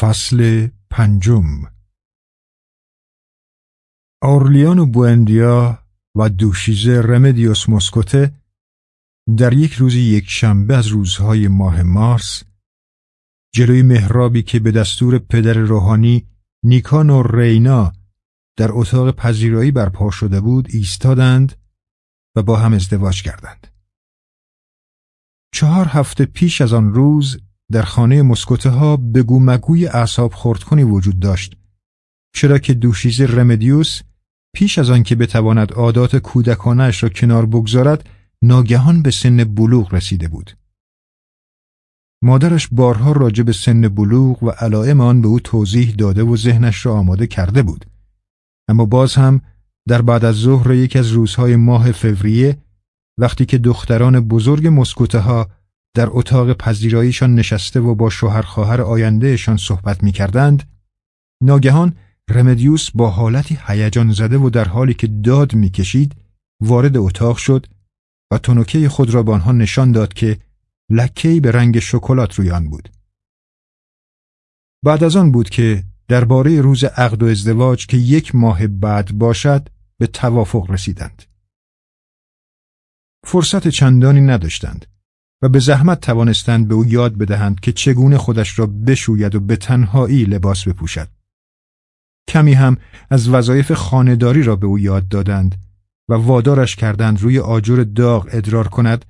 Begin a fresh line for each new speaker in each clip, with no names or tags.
فصل پنجم آرلیان و بوندیا و دوشیزه رمدیوس مسکوته در یک روز یک شنبه از روزهای ماه مارس جلوی محرابی که به دستور پدر روحانی نیکان و رینا در اتاق پذیرایی برپا شده بود ایستادند و با هم ازدواج کردند. چهار هفته پیش از آن روز در خانه مسکوته ها بگو مگوی اعصاب خردکنی وجود داشت. چرا که دوشیزه رمدیوس پیش از آنکه بتواند عادات کودکانش را کنار بگذارد ناگهان به سن بلوغ رسیده بود. مادرش بارها راجع به سن بلوغ و علائم آن به او توضیح داده و ذهنش را آماده کرده بود. اما باز هم در بعد از ظهر یکی از روزهای ماه فوریه وقتی که دختران بزرگ مسکوته ها در اتاق پذیراییشان نشسته و با شوهر خواهر آیندهشان صحبت می کردند ناگهان رمدیوس با حالتی هیجان زده و در حالی که داد می‌کشید وارد اتاق شد و تنوکه خود را به آنها نشان داد که لکه‌ای به رنگ شکلات روی آن بود. بعد از آن بود که درباره روز عقد و ازدواج که یک ماه بعد باشد به توافق رسیدند. فرصت چندانی نداشتند و به زحمت توانستند به او یاد بدهند که چگونه خودش را بشوید و به تنهایی لباس بپوشد. کمی هم از وظایف خانهداری را به او یاد دادند و وادارش کردند روی آجر داغ ادرار کند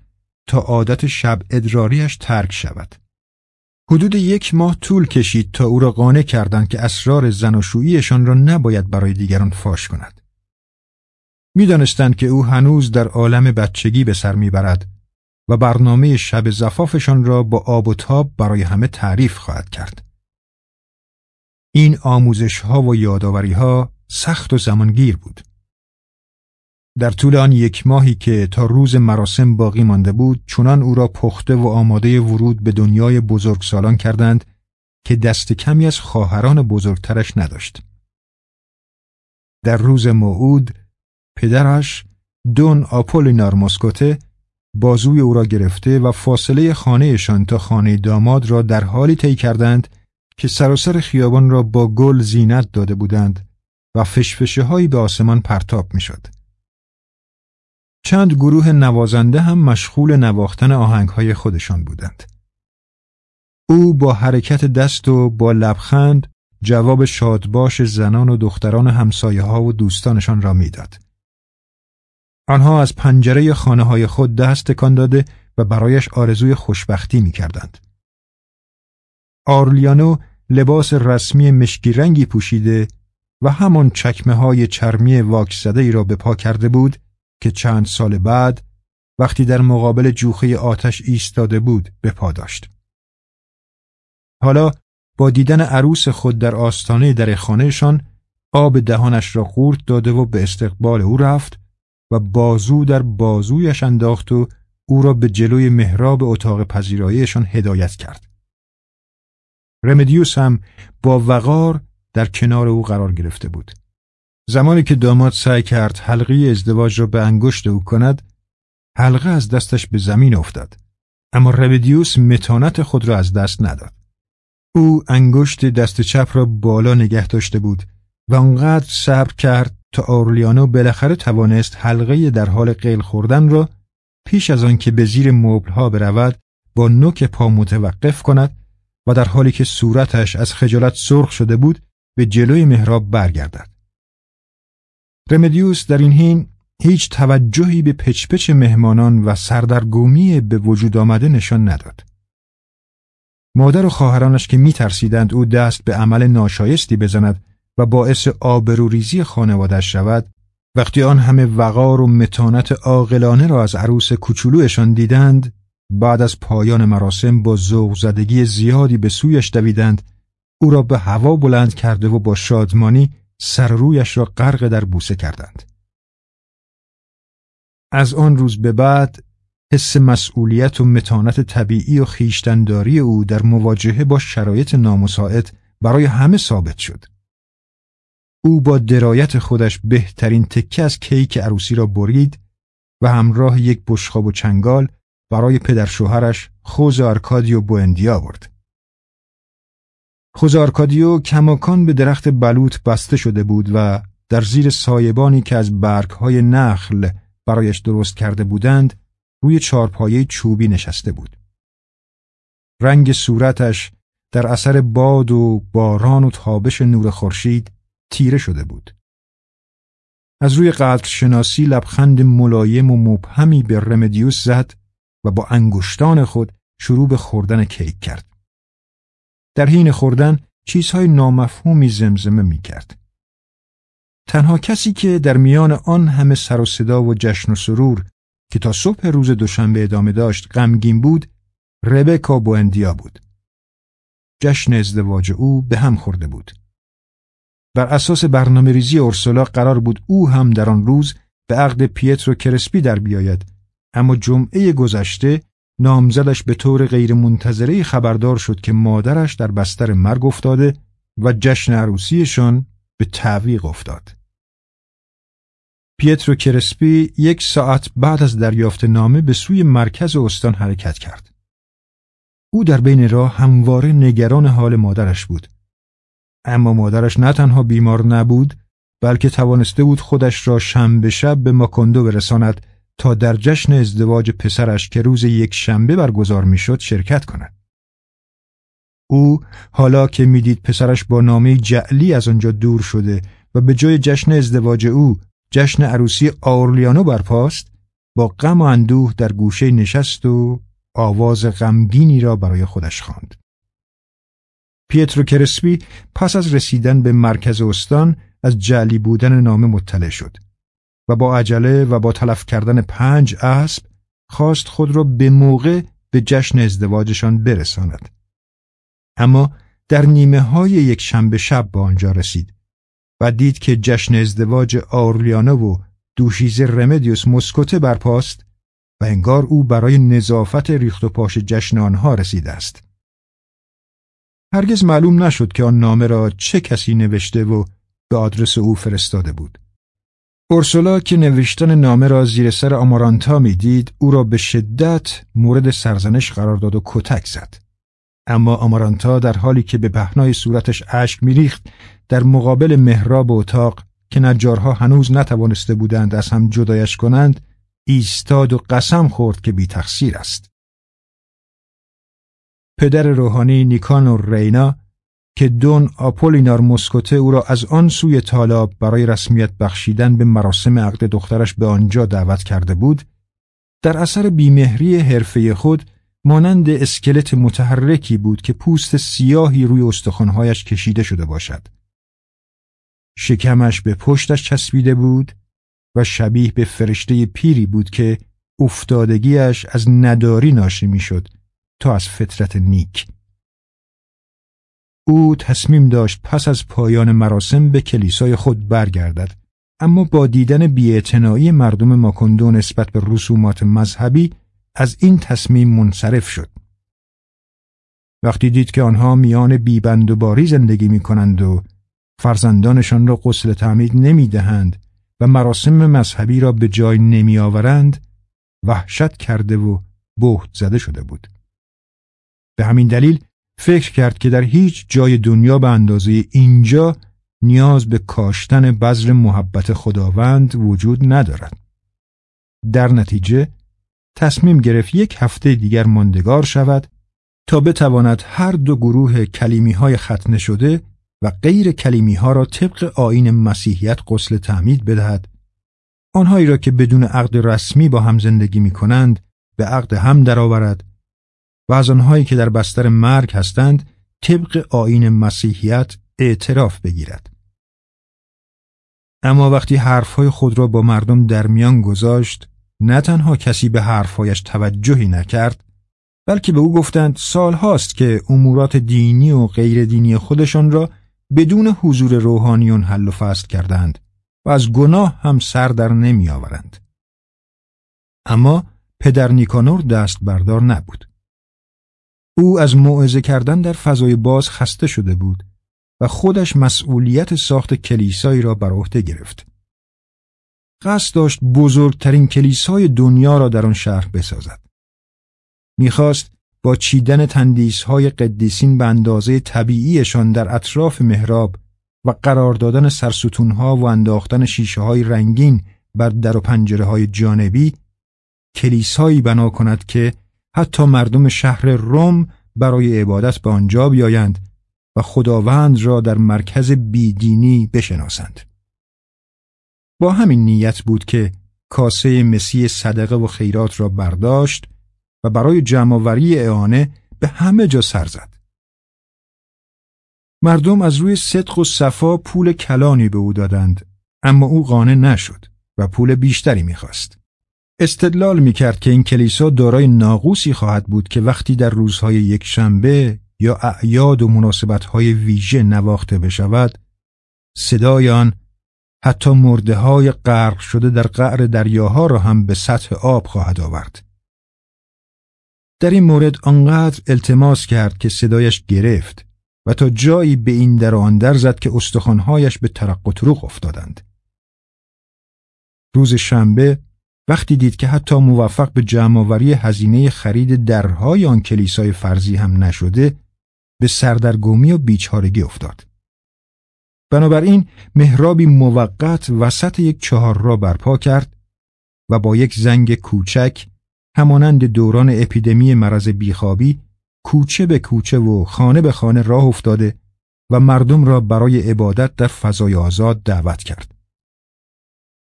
تا عادت شب ادراریش ترک شود. حدود یک ماه طول کشید تا او را قانع کردند که اسرار زناشوییشان را نباید برای دیگران فاش کند. می‌دانستند که او هنوز در عالم بچگی به سر می‌برد و برنامه شب زفافشان را با آب و تاب برای همه تعریف خواهد کرد. این آموزش ها و یادآوری ها سخت و زمانگیر بود. در طول آن یک ماهی که تا روز مراسم باقی مانده بود چونان او را پخته و آماده ورود به دنیای بزرگسالان کردند که دست کمی از خواهران بزرگترش نداشت. در روز موعود پدرش دون آپولینار مسکوته بازوی او را گرفته و فاصله خانهشان تا خانه داماد را در حالی طی کردند که سراسر خیابان را با گل زینت داده بودند و فشفشه هایی به آسمان پرتاب می‌شد. چند گروه نوازنده هم مشغول نواختن آهنگ های خودشان بودند. او با حرکت دست و با لبخند جواب شادباش زنان و دختران همسایه ها و دوستانشان را می‌داد. آنها از پنجره خانه های خود دست تکان داده و برایش آرزوی خوشبختی می کردند. آرلیانو لباس رسمی مشکی رنگی پوشیده و همان چکمه های چرمی واکس زده ای را به پا کرده بود که چند سال بعد وقتی در مقابل جوخه آتش ایستاده بود به پا داشت. حالا با دیدن عروس خود در آستانه در خانهشان آب دهانش را قورت داده و به استقبال او رفت و بازو در بازویش انداخت و او را به جلوی محراب اتاق پذیراییشان هدایت کرد. رمدیوس هم با وقار در کنار او قرار گرفته بود. زمانی که داماد سعی کرد حلقه ازدواج را به انگشت او کند، حلقه از دستش به زمین افتاد. اما رمدیوس متانت خود را از دست نداد. او انگشت دست چپ را بالا نگه داشته بود و آنقدر صبر کرد تا آرلیانو بالاخره توانست حلقه در حال قیل خوردن را پیش از آن که به زیر مبلها برود با نوک پا متوقف کند و در حالی که صورتش از خجالت سرخ شده بود به جلوی محراب برگردد. رمدیوس در این حین هیچ توجهی به پچپچ مهمانان و سردرگمی به وجود آمده نشان نداد. مادر و خواهرانش که میترسیدند او دست به عمل ناشایستی بزند و باعث آبروریزی خانوادش شود وقتی آن همه وقار و متانت عاقلانه را از عروس کوچولویشان دیدند بعد از پایان مراسم با ذوق زدگی زیادی به سویش دویدند او را به هوا بلند کرده و با شادمانی سر رویش را غرق در بوسه کردند. از آن روز به بعد حس مسئولیت و متانت طبیعی و خیشتنداری او در مواجهه با شرایط نامساعد برای همه ثابت شد. او با درایت خودش بهترین تکه از کیک عروسی را برید و همراه یک بشخاب و چنگال برای پدر شوهرش خوز آرکادیو بوندی آورد. خوزارکادیو کماکان به درخت بلوط بسته شده بود و در زیر سایبانی که از برگهای نخل برایش درست کرده بودند روی چارپایه چوبی نشسته بود. رنگ صورتش در اثر باد و باران و تابش نور خورشید تیره شده بود. از روی قدر شناسی لبخند ملایم و مبهمی به رمدیوس زد و با انگشتان خود شروع به خوردن کیک کرد. در حین خوردن چیزهای نامفهومی زمزمه می کرد. تنها کسی که در میان آن همه سر و صدا و جشن و سرور که تا صبح روز دوشنبه ادامه داشت غمگین بود ربکا بوندیا بود. جشن ازدواج او به هم خورده بود. بر اساس برنامه ریزی اورسولا قرار بود او هم در آن روز به عقد پیترو کرسپی در بیاید اما جمعه گذشته نامزدش به طور غیرمنتظره خبردار شد که مادرش در بستر مرگ افتاده و جشن عروسیشان به تعویق افتاد. پیترو کرسپی یک ساعت بعد از دریافت نامه به سوی مرکز استان حرکت کرد. او در بین راه همواره نگران حال مادرش بود. اما مادرش نه تنها بیمار نبود بلکه توانسته بود خودش را شنبه شب به ماکندو برساند تا در جشن ازدواج پسرش که روز یک شنبه برگزار می‌شد شرکت کند. او حالا که می‌دید پسرش با نامه جعلی از آنجا دور شده و به جای جشن ازدواج او جشن عروسی آورلیانو برپاست با غم و اندوه در گوشه نشست و آواز غمگینی را برای خودش خواند. پیترو کرسپی پس از رسیدن به مرکز استان از جعلی بودن نامه مطلع شد و با عجله و با تلف کردن پنج اسب خواست خود را به موقع به جشن ازدواجشان برساند. اما در نیمه های یک شنبه شب به آنجا رسید و دید که جشن ازدواج آورلیانو و دوشیزه رمدیوس مسکوته برپاست و انگار او برای نظافت ریخت و پاش جشن آنها رسیده است. هرگز معلوم نشد که آن نامه را چه کسی نوشته و به آدرس او فرستاده بود. اورسولا که نوشتن نامه را زیر سر آمارانتا می‌دید او را به شدت مورد سرزنش قرار داد و کتک زد. اما آمارانتا در حالی که به پهنای صورتش اشک میریخت در مقابل محراب اتاق که نجارها هنوز نتوانسته بودند از هم جدایش کنند ایستاد و قسم خورد که بی تقصیر است. پدر روحانی نیکانور رینا که دون آپولینار مسکوته او را از آن سوی تالاب برای رسمیت بخشیدن به مراسم عقد دخترش به آنجا دعوت کرده بود در اثر بیمهری حرفه خود مانند اسکلت متحرکی بود که پوست سیاهی روی استخوانهایش کشیده شده باشد. شکمش به پشتش چسبیده بود و شبیه به فرشته پیری بود که افتادگیش از نداری ناشی می‌شد. تا از فطرت نیک او تصمیم داشت پس از پایان مراسم به کلیسای خود برگردد اما با دیدن بیاعتنایی مردم ماکندو نسبت به رسومات مذهبی از این تصمیم منصرف شد وقتی دید که آنها میان بیبند و باری زندگی می کنند و فرزندانشان را غسل تعمید نمی دهند و مراسم مذهبی را به جای نمی آورند وحشت کرده و بهت زده شده بود. به همین دلیل فکر کرد که در هیچ جای دنیا به اندازه اینجا نیاز به کاشتن بذر محبت خداوند وجود ندارد. در نتیجه تصمیم گرفت یک هفته دیگر ماندگار شود تا بتواند هر دو گروه کلیمی های ختنه شده و غیر کلیمی ها را طبق آین مسیحیت غسل تعمید بدهد آنهایی را که بدون عقد رسمی با هم زندگی می کنند به عقد هم درآورد و از آنهایی که در بستر مرگ هستند طبق آین مسیحیت اعتراف بگیرد. اما وقتی حرفهای خود را با مردم در میان گذاشت نه تنها کسی به حرفهایش توجهی نکرد بلکه به او گفتند سال هاست که امورات دینی و غیر دینی خودشان را بدون حضور روحانیون حل و فصل کردند و از گناه هم سر در نمی آورند. اما پدر نیکانور دست بردار نبود. او از موعظه کردن در فضای باز خسته شده بود و خودش مسئولیت ساخت کلیسایی را بر عهده گرفت. قصد داشت بزرگترین کلیسای دنیا را در آن شهر بسازد. می‌خواست با چیدن تندیس های قدیسین به اندازه طبیعیشان در اطراف محراب و قرار دادن سرستون ها و انداختن شیشه های رنگین بر در و پنجره های جانبی کلیسایی بنا کند که حتی مردم شهر روم برای عبادت به آنجا بیایند و خداوند را در مرکز بیدینی بشناسند. با همین نیت بود که کاسه مسی صدقه و خیرات را برداشت و برای جمعآوری اعانه به همه جا سر زد. مردم از روی صدق و صفا پول کلانی به او دادند اما او قانع نشد و پول بیشتری می‌خواست. استدلال می‌کرد که این کلیسا دارای ناقوسی خواهد بود که وقتی در روزهای یک شنبه یا اعیاد و مناسبتهای ویژه نواخته بشود صدای آن حتی مرده های غرق شده در قعر دریاها را هم به سطح آب خواهد آورد. در این مورد آنقدر التماس کرد که صدایش گرفت و تا جایی به این در آن در زد که استخوانهایش به ترق و افتادند. روز شنبه وقتی دید که حتی موفق به جمعآوری هزینه خرید درهای آن کلیسای فرضی هم نشده به سردرگمی و بیچارگی افتاد. بنابراین مهرابی موقت وسط یک چهار را برپا کرد و با یک زنگ کوچک همانند دوران اپیدمی مرض بیخوابی کوچه به کوچه و خانه به خانه راه افتاده و مردم را برای عبادت در فضای آزاد دعوت کرد.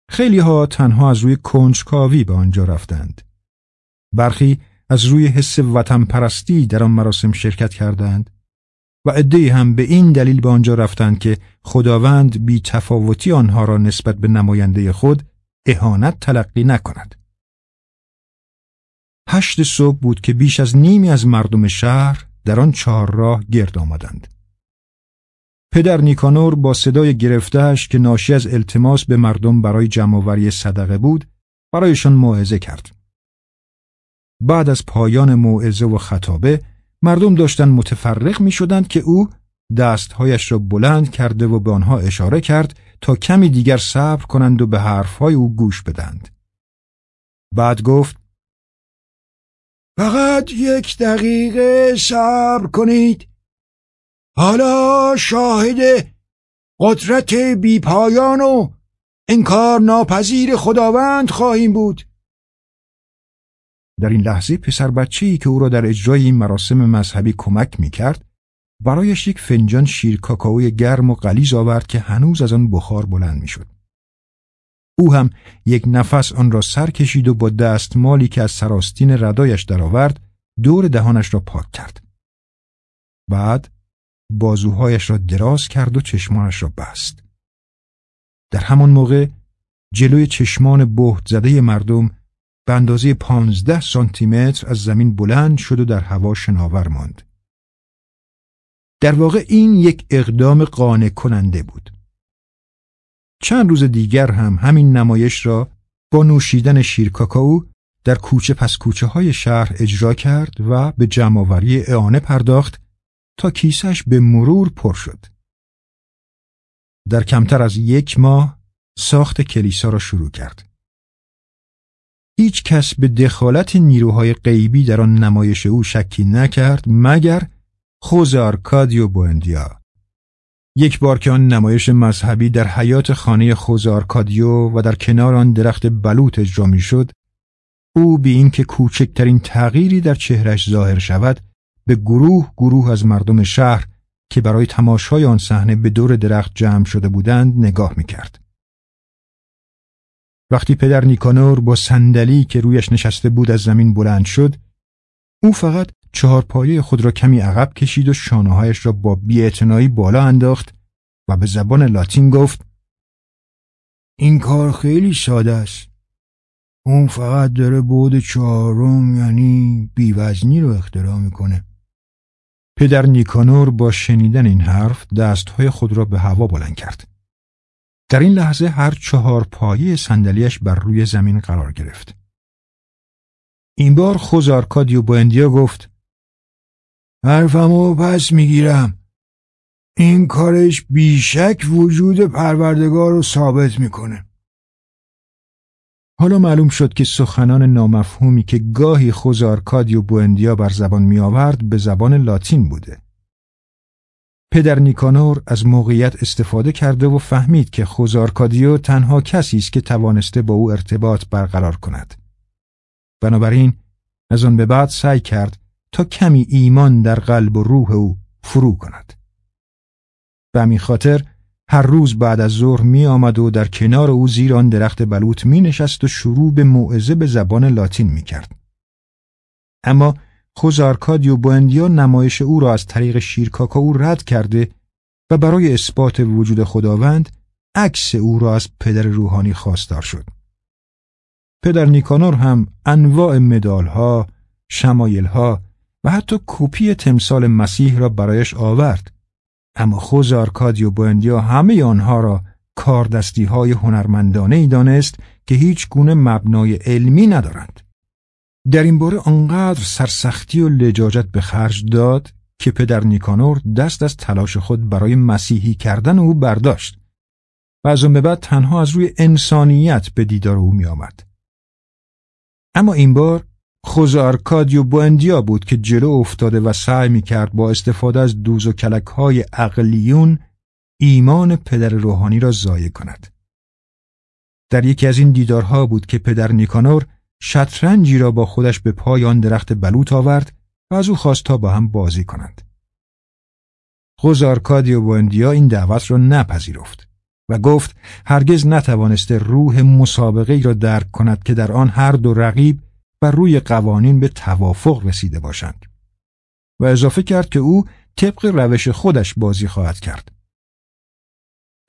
خیلی ها تنها از روی کنجکاوی به آنجا رفتند. برخی از روی حس وطن پرستی در آن مراسم شرکت کردند و عدهای هم به این دلیل به آنجا رفتند که خداوند بی تفاوتی آنها را نسبت به نماینده خود اهانت تلقی نکند. هشت صبح بود که بیش از نیمی از مردم شهر در آن چهار راه گرد آمدند. پدر نیکانور با صدای گرفتهش که ناشی از التماس به مردم برای جمعآوری صدقه بود برایشان موعظه کرد. بعد از پایان موعظه و خطابه مردم داشتند متفرق می شدند که او دستهایش را بلند کرده و به آنها اشاره کرد تا کمی دیگر صبر کنند و به حرفهای او گوش بدند. بعد گفت
فقط یک دقیقه صبر کنید حالا شاهد قدرت بیپایان و انکار ناپذیر خداوند خواهیم بود
در این لحظه پسر بچه‌ای که او را در اجرای این مراسم مذهبی کمک می کرد برایش یک فنجان شیر کاکائوی گرم و غلیظ آورد که هنوز از آن بخار بلند می‌شد. او هم یک نفس آن را سر کشید و با دستمالی که از سراستین ردایش درآورد دور دهانش را پاک کرد. بعد بازوهایش را دراز کرد و چشمانش را بست. در همان موقع جلوی چشمان بهت زده مردم به اندازه پانزده سانتیمتر از زمین بلند شد و در هوا شناور ماند. در واقع این یک اقدام قانع کننده بود. چند روز دیگر هم همین نمایش را با نوشیدن شیر کاکائو در کوچه پس کوچه های شهر اجرا کرد و به جمعآوری اعانه پرداخت تا کیسه‌اش به مرور پر شد. در کمتر از یک ماه ساخت کلیسا را شروع کرد. هیچ کس به دخالت نیروهای غیبی در آن نمایش او شکی نکرد مگر خوز آرکادیو بوندیا. یک بار که آن نمایش مذهبی در حیاط خانه خوز آرکادیو و در کنار آن درخت بلوط اجرا می شد، او بی اینکه کوچکترین تغییری در چهره‌اش ظاهر شود به گروه گروه از مردم شهر که برای تماشای آن صحنه به دور درخت جمع شده بودند نگاه می کرد. وقتی پدر نیکانور با صندلی که رویش نشسته بود از زمین بلند شد او فقط چهار پایه خود را کمی عقب کشید و شانههایش را با بیاعتنایی بالا انداخت و به زبان لاتین گفت این کار خیلی ساده است اون فقط داره بود چهارم یعنی بیوزنی رو اختراع می‌کنه پدر نیکانور با شنیدن این حرف دستهای خود را به هوا بلند کرد در این لحظه هر چهار پایه صندلیاش بر روی زمین قرار گرفت. این بار خوزارکادیو بوندیا گفت حرفمو پس می‌گیرم. این کارش بیشک وجود پروردگار رو ثابت می‌کنه. حالا معلوم شد که سخنان نامفهومی که گاهی خوزارکادیو بوندیا بر زبان می آورد به زبان لاتین بوده. پدر نیکانور از موقعیت استفاده کرده و فهمید که خوزارکادیو تنها کسی است که توانسته با او ارتباط برقرار کند. بنابراین از آن به بعد سعی کرد تا کمی ایمان در قلب و روح او فرو کند. به همین خاطر هر روز بعد از ظهر می آمد و در کنار او زیر آن درخت بلوط می نشست و شروع به موعظه به زبان لاتین می کرد. اما خوزارکادیو بوندیا نمایش او را از طریق شیرکاکائو رد کرده و برای اثبات وجود خداوند عکس او را از پدر روحانی خواستار شد. پدر نیکانور هم انواع مدالها، شمایلها و حتی کپی تمثال مسیح را برایش آورد اما خوز آرکادیو بوندیا همه آنها را کاردستی های هنرمندانه ای دانست که هیچ گونه مبنای علمی ندارند. در این باره آنقدر سرسختی و لجاجت به خرج داد که پدر نیکانور دست از تلاش خود برای مسیحی کردن او برداشت و از آن به بعد تنها از روی انسانیت به دیدار او می آمد. اما این بار خوز آرکادیو بوندیا بود که جلو افتاده و سعی می کرد با استفاده از دوز و کلک های عقلیون ایمان پدر روحانی را ضایع کند. در یکی از این دیدارها بود که پدر نیکانور شطرنجی را با خودش به پای آن درخت بلوط آورد و از او خواست تا با هم بازی کنند. خوز آرکادیو بوندیا این دعوت را نپذیرفت و گفت هرگز نتوانسته روح مسابقه را درک کند که در آن هر دو رقیب و روی قوانین به توافق رسیده باشند و اضافه کرد که او طبق روش خودش بازی خواهد کرد.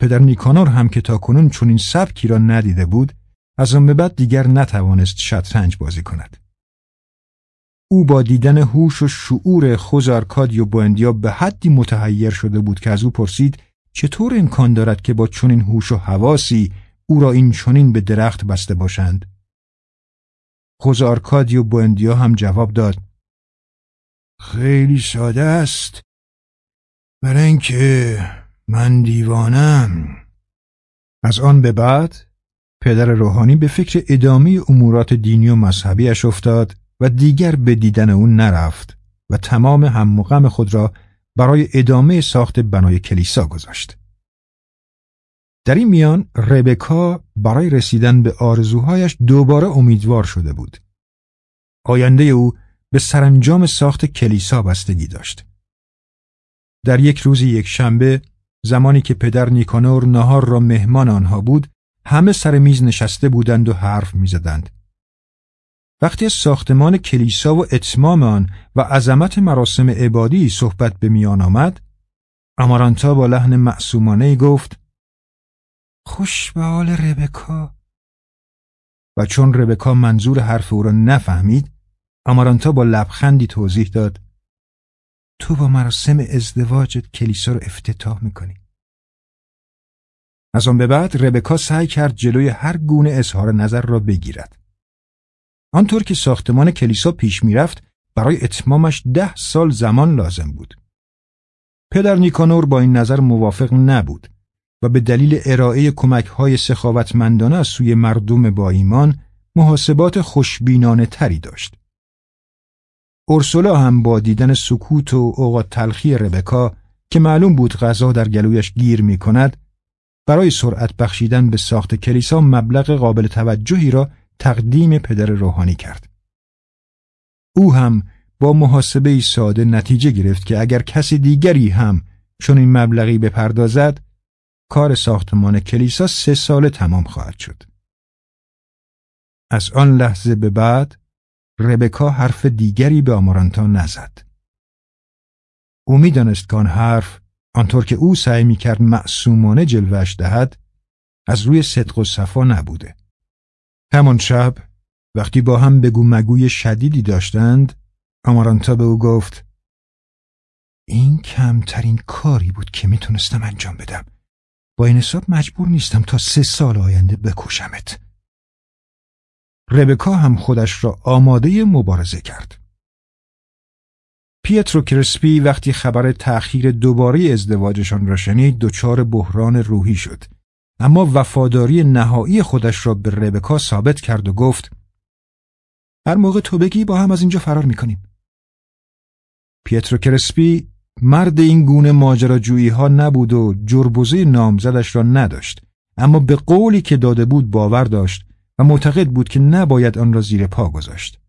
پدر نیکانور هم که تاکنون چنین سبکی را ندیده بود از آن به بعد دیگر نتوانست شطرنج بازی کند. او با دیدن هوش و شعور خوزارکادیو بوندیا به حدی متحیر شده بود که از او پرسید چطور امکان دارد که با چنین هوش و حواسی او را این چنین به درخت بسته باشند خوز آرکادیو بوندیا هم جواب داد.
خیلی ساده است. برای اینکه من دیوانم.
از آن به بعد پدر روحانی به فکر ادامه امورات دینی و مذهبیش افتاد و دیگر به دیدن او نرفت و تمام هم خود را برای ادامه ساخت بنای کلیسا گذاشت. در این میان ربکا برای رسیدن به آرزوهایش دوباره امیدوار شده بود. آینده او به سرانجام ساخت کلیسا بستگی داشت. در یک روز یک شنبه زمانی که پدر نیکانور نهار را مهمان آنها بود همه سر میز نشسته بودند و حرف می‌زدند. وقتی از ساختمان کلیسا و اتمام آن و عظمت مراسم عبادی صحبت به میان آمد امارانتا با لحن معصومانه گفت خوش به حال ربکا. و چون ربکا منظور حرف او را نفهمید آمارانتا با لبخندی توضیح داد تو با مراسم ازدواجت کلیسا رو افتتاح می‌کنی. از آن به بعد ربکا سعی کرد جلوی هر گونه اظهار نظر را بگیرد. آنطور که ساختمان کلیسا پیش می‌رفت برای اتمامش ده سال زمان لازم بود. پدر نیکانور با این نظر موافق نبود. و به دلیل ارائه کمک های سخاوتمندانه از سوی مردم با ایمان محاسبات خوشبینانه تری داشت. اورسولا هم با دیدن سکوت و اوقات تلخی ربکا که معلوم بود غذا در گلویش گیر می کند برای سرعت بخشیدن به ساخت کلیسا مبلغ قابل توجهی را تقدیم پدر روحانی کرد. او هم با محاسبه ساده نتیجه گرفت که اگر کسی دیگری هم چون این مبلغی بپردازد کار ساختمان کلیسا سه سال تمام خواهد شد. از آن لحظه به بعد ربکا حرف دیگری به آمارانتا نزد. او می‌دانست که آن حرف آنطور که او سعی می‌کرد معصومانه جلوش دهد از روی صدق و صفا نبوده. همان شب وقتی با هم بگو مگوی شدیدی داشتند آمارانتا به او گفت این کمترین کاری بود که می‌تونستم انجام بدم با این حساب مجبور نیستم تا سه سال آینده بکشمت. ربکا هم خودش را آماده مبارزه کرد. پیترو کرسپی وقتی خبر تأخیر دوباره ازدواجشان را شنید دچار بحران روحی شد اما وفاداری نهایی خودش را به ربکا ثابت کرد و گفت هر موقع تو بگی با هم از اینجا فرار می‌کنیم. پیترو کرسپی مرد این گونه ماجراجویی ها نبود و جربوزه نامزدش را نداشت اما به قولی که داده بود باور داشت و معتقد بود که نباید آن را زیر پا گذاشت.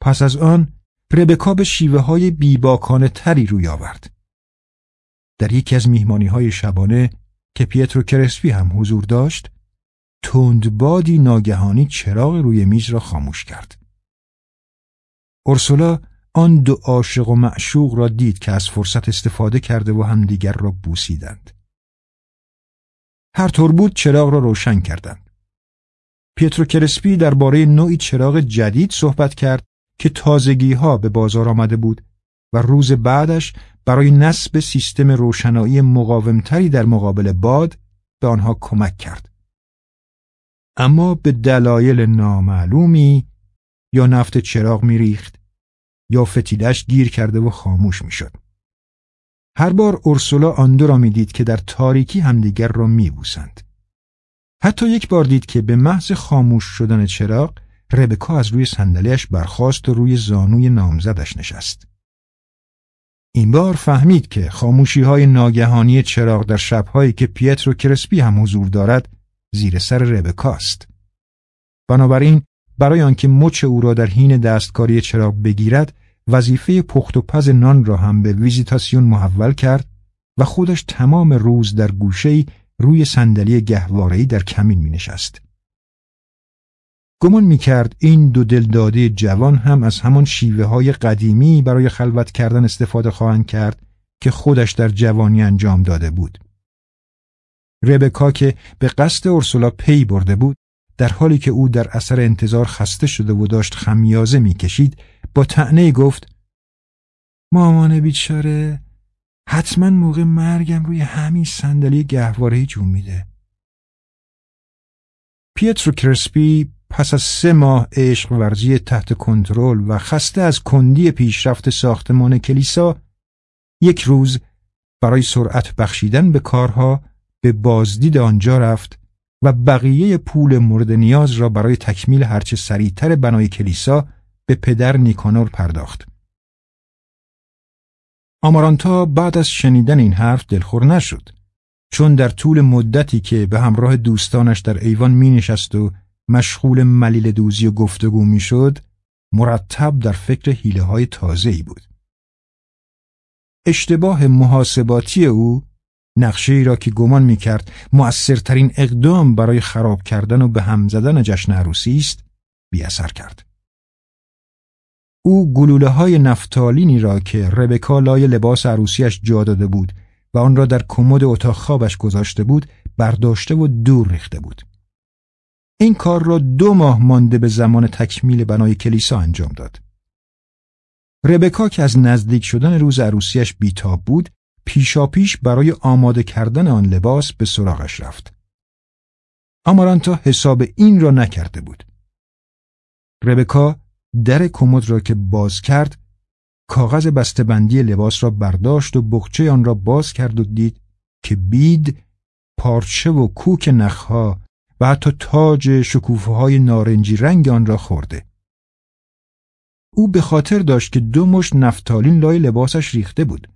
پس از آن ربکا به شیوه های بیباکانه تری روی آورد. در یکی از میهمانی های شبانه که پیترو کرسپی هم حضور داشت تندبادی ناگهانی چراغ روی میز را خاموش کرد. اورسولا آن دو عاشق و معشوق را دید که از فرصت استفاده کرده و همدیگر را بوسیدند. هر طور بود چراغ را روشن کردند. پیترو کرسپی درباره نوعی چراغ جدید صحبت کرد که تازگی ها به بازار آمده بود و روز بعدش برای نصب سیستم روشنایی مقاومتری در مقابل باد به آنها کمک کرد. اما به دلایل نامعلومی یا نفت چراغ میریخت یا فتیلش گیر کرده و خاموش می‌شد. هر بار اورسولا آن دو را می‌دید که در تاریکی همدیگر را میبوسند. حتی یک بار دید که به محض خاموش شدن چراغ ربکا از روی صندلیاش برخاست و روی زانوی نامزدش نشست. این بار فهمید که خاموشی های ناگهانی چراغ در شبهایی که پیترو کرسپی هم حضور دارد زیر سر ربکاست. بنابراین برای آنکه مچ او را در حین دستکاری چراغ بگیرد وظیفه پخت و پز نان را هم به ویزیتاسیون محول کرد و خودش تمام روز در گوشه‌ای روی صندلی گهواره‌ای در کمین می نشست. گمان می کرد این دو دلداده جوان هم از همان شیوه های قدیمی برای خلوت کردن استفاده خواهند کرد که خودش در جوانی انجام داده بود. ربکا که به قصد اورسولا پی برده بود در حالی که او در اثر انتظار خسته شده و داشت خمیازه می‌کشید با تعنی گفت مامان بیچاره حتما موقع مرگم روی همین صندلی گهواره جون میده. پیترو کرسپی پس از سه ماه عشق ورزی تحت کنترل و خسته از کندی پیشرفت ساختمان کلیسا یک روز برای سرعت بخشیدن به کارها به بازدید آنجا رفت و بقیه پول مورد نیاز را برای تکمیل هرچه سریعتر بنای کلیسا به پدر نیکانور پرداخت. آمارانتا بعد از شنیدن این حرف دلخور نشد چون در طول مدتی که به همراه دوستانش در ایوان می نشست و مشغول ملیل دوزی و گفتگو می شد مرتب در فکر حیله های تازه ای بود. اشتباه محاسباتی او نقشه ای را که گمان می کرد مؤثرترین اقدام برای خراب کردن و به هم زدن جشن عروسی است بی اثر کرد. او گلوله های نفتالینی را که ربکا لای لباس عروسیش جا داده بود و آن را در کمد اتاق خوابش گذاشته بود برداشته و دور ریخته بود. این کار را دو ماه مانده به زمان تکمیل بنای کلیسا انجام داد. ربکا که از نزدیک شدن روز عروسیش بیتاب بود پیشاپیش برای آماده کردن آن لباس به سراغش رفت. آمارانتا حساب این را نکرده بود. ربکا در کمد را که باز کرد کاغذ بسته‌بندی لباس را برداشت و بخچه آن را باز کرد و دید که بید پارچه و کوک نخها و حتی تاج شکوفه های نارنجی رنگ آن را خورده. او به خاطر داشت که دو مش نفتالین لای لباسش ریخته بود.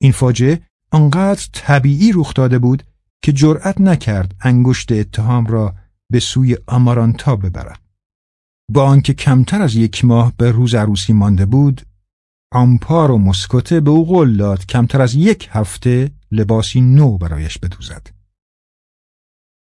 این فاجعه آنقدر طبیعی رخ داده بود که جرأت نکرد انگشت اتهام را به سوی آمارانتا ببرد. با آنکه کمتر از یک ماه به روز عروسی مانده بود، آمپار و مسکوته به او قول داد کمتر از یک هفته لباسی نو برایش بدوزد.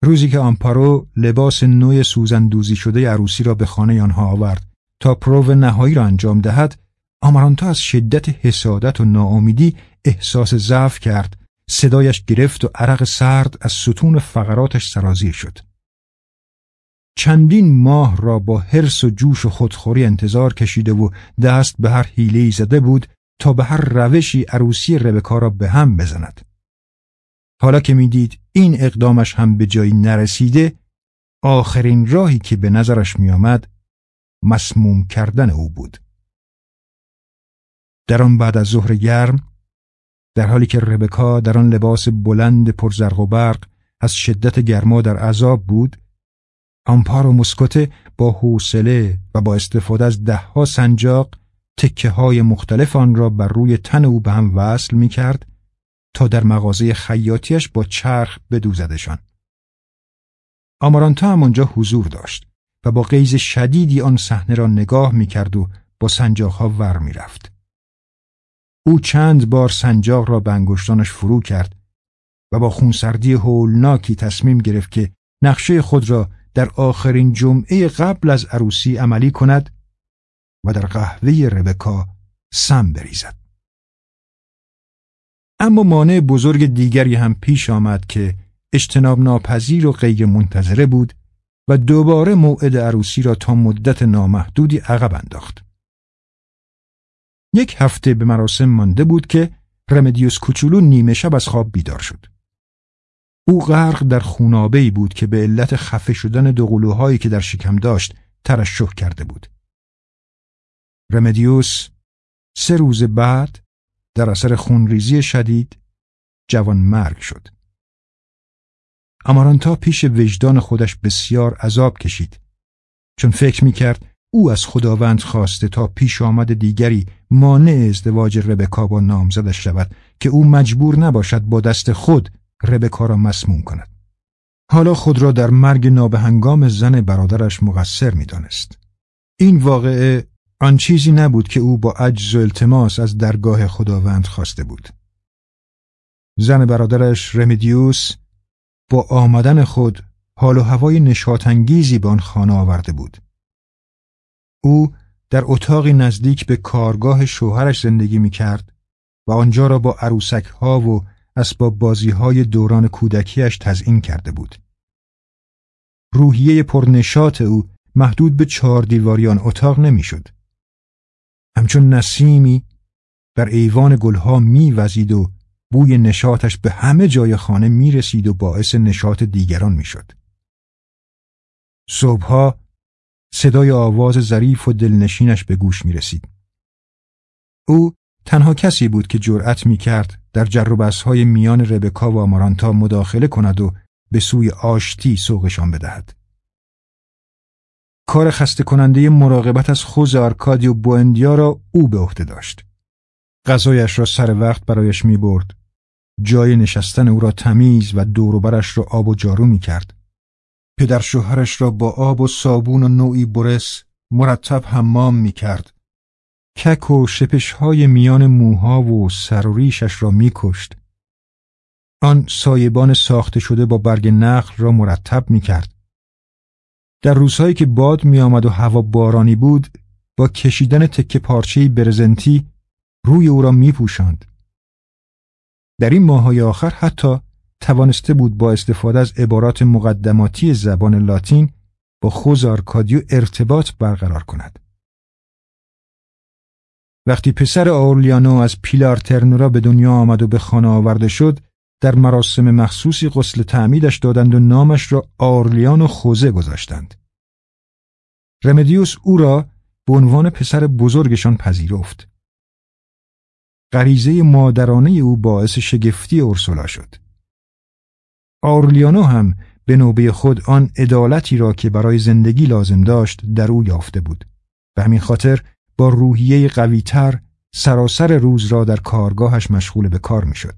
روزی که آمپارو لباس نوی سوزندوزی شده عروسی را به خانه آنها آورد تا پرو نهایی را انجام دهد آمارانتا از شدت حسادت و ناامیدی احساس ضعف کرد صدایش گرفت و عرق سرد از ستون فقراتش سرازیر شد چندین ماه را با حرس و جوش و خودخوری انتظار کشیده و دست به هر حیله‌ای زده بود تا به هر روشی عروسی ربکا را به هم بزند. حالا که می‌دید این اقدامش هم به جایی نرسیده آخرین راهی که به نظرش میآمد مسموم کردن او بود. در آن بعد از ظهر گرم در حالی که ربکا در آن لباس بلند پرزرق و برق از شدت گرما در عذاب بود آمپارو مسکوته با حوصله و با استفاده از دهها سنجاق تکه های مختلف آن را بر روی تن او به هم وصل می کرد تا در مغازه خیاطیش با چرخ بدوزدشان. آمارانتا هم آنجا حضور داشت و با قیز شدیدی آن صحنه را نگاه می کرد و با ها ور می رفت. او چند بار سنجاق را به انگشتانش فرو کرد و با خونسردی هولناکی تصمیم گرفت که نقشه خود را در آخرین جمعه قبل از عروسی عملی کند و در قهوه ربکا سم بریزد. اما مانع بزرگ دیگری هم پیش آمد که اجتناب ناپذیر و غیر منتظره بود و دوباره موعد عروسی را تا مدت نامحدودی عقب انداخت. یک هفته به مراسم مانده بود که رمدیوس کوچولو نیمه شب از خواب بیدار شد. او غرق در خونابه بود که به علت خفه شدن دو که در شکم داشت ترشح کرده بود. رمدیوس سه روز بعد در اثر خونریزی شدید جوان مرگ شد. امارانتا پیش وجدان خودش بسیار عذاب کشید چون فکر می کرد او از خداوند خواسته تا پیش آمد دیگری مانع ازدواج ربکا با نامزدش شود که او مجبور نباشد با دست خود ربکا را مسموم کند. حالا خود را در مرگ نابهنگام زن برادرش مقصر می دانست. این واقعه آن چیزی نبود که او با عجز و التماس از درگاه خداوند خواسته بود. زن برادرش رمدیوس با آمدن خود حال و هوای نشاتانگیزی به آن خانه آورده بود. او در اتاقی نزدیک به کارگاه شوهرش زندگی می کرد و آنجا را با عروسک ها و اسباب بازی های دوران کودکیش تزئین کرده بود. روحیه پرنشات او محدود به چهار دیواریان اتاق نمی‌شد. همچون نسیمی بر ایوان گلها میوزید و بوی نشاتش به همه جای خانه می‌رسید و باعث نشات دیگران می‌شد. صبحها صدای آواز ظریف و دلنشینش به گوش می رسید. او تنها کسی بود که جرأت می کرد در جر میان ربکا و آمارانتا مداخله کند و به سوی آشتی سوقشان بدهد. کار خسته کننده مراقبت از خوز آرکادی و بوندیا را او به عهده داشت. غذایش را سر وقت برایش می برد. جای نشستن او را تمیز و دوروبرش را آب و جارو می کرد. پدر شوهرش را با آب و صابون و نوعی برس مرتب حمام می کرد. کک و شپش های میان موها و سر و ریشش را می کشت. آن سایبان ساخته شده با برگ نخل را مرتب می کرد. در روزهایی که باد می آمد و هوا بارانی بود با کشیدن تکه پارچه برزنتی روی او را می پوشند. در این ماهای آخر حتی توانسته بود با استفاده از عبارات مقدماتی زبان لاتین با خوز آرکادیو ارتباط برقرار کند. وقتی پسر آورلیانو از پیلار ترنورا به دنیا آمد و به خانه آورده شد در مراسم مخصوصی غسل تعمیدش دادند و نامش را آرلیان و خوزه گذاشتند. رمدیوس او را به عنوان پسر بزرگشان پذیرفت. غریزه مادرانه او باعث شگفتی اورسولا شد. آرلیانو هم به نوبه خود آن عدالتی را که برای زندگی لازم داشت در او یافته بود. به همین خاطر با روحیه قویتر سراسر روز را در کارگاهش مشغول به کار می‌شد.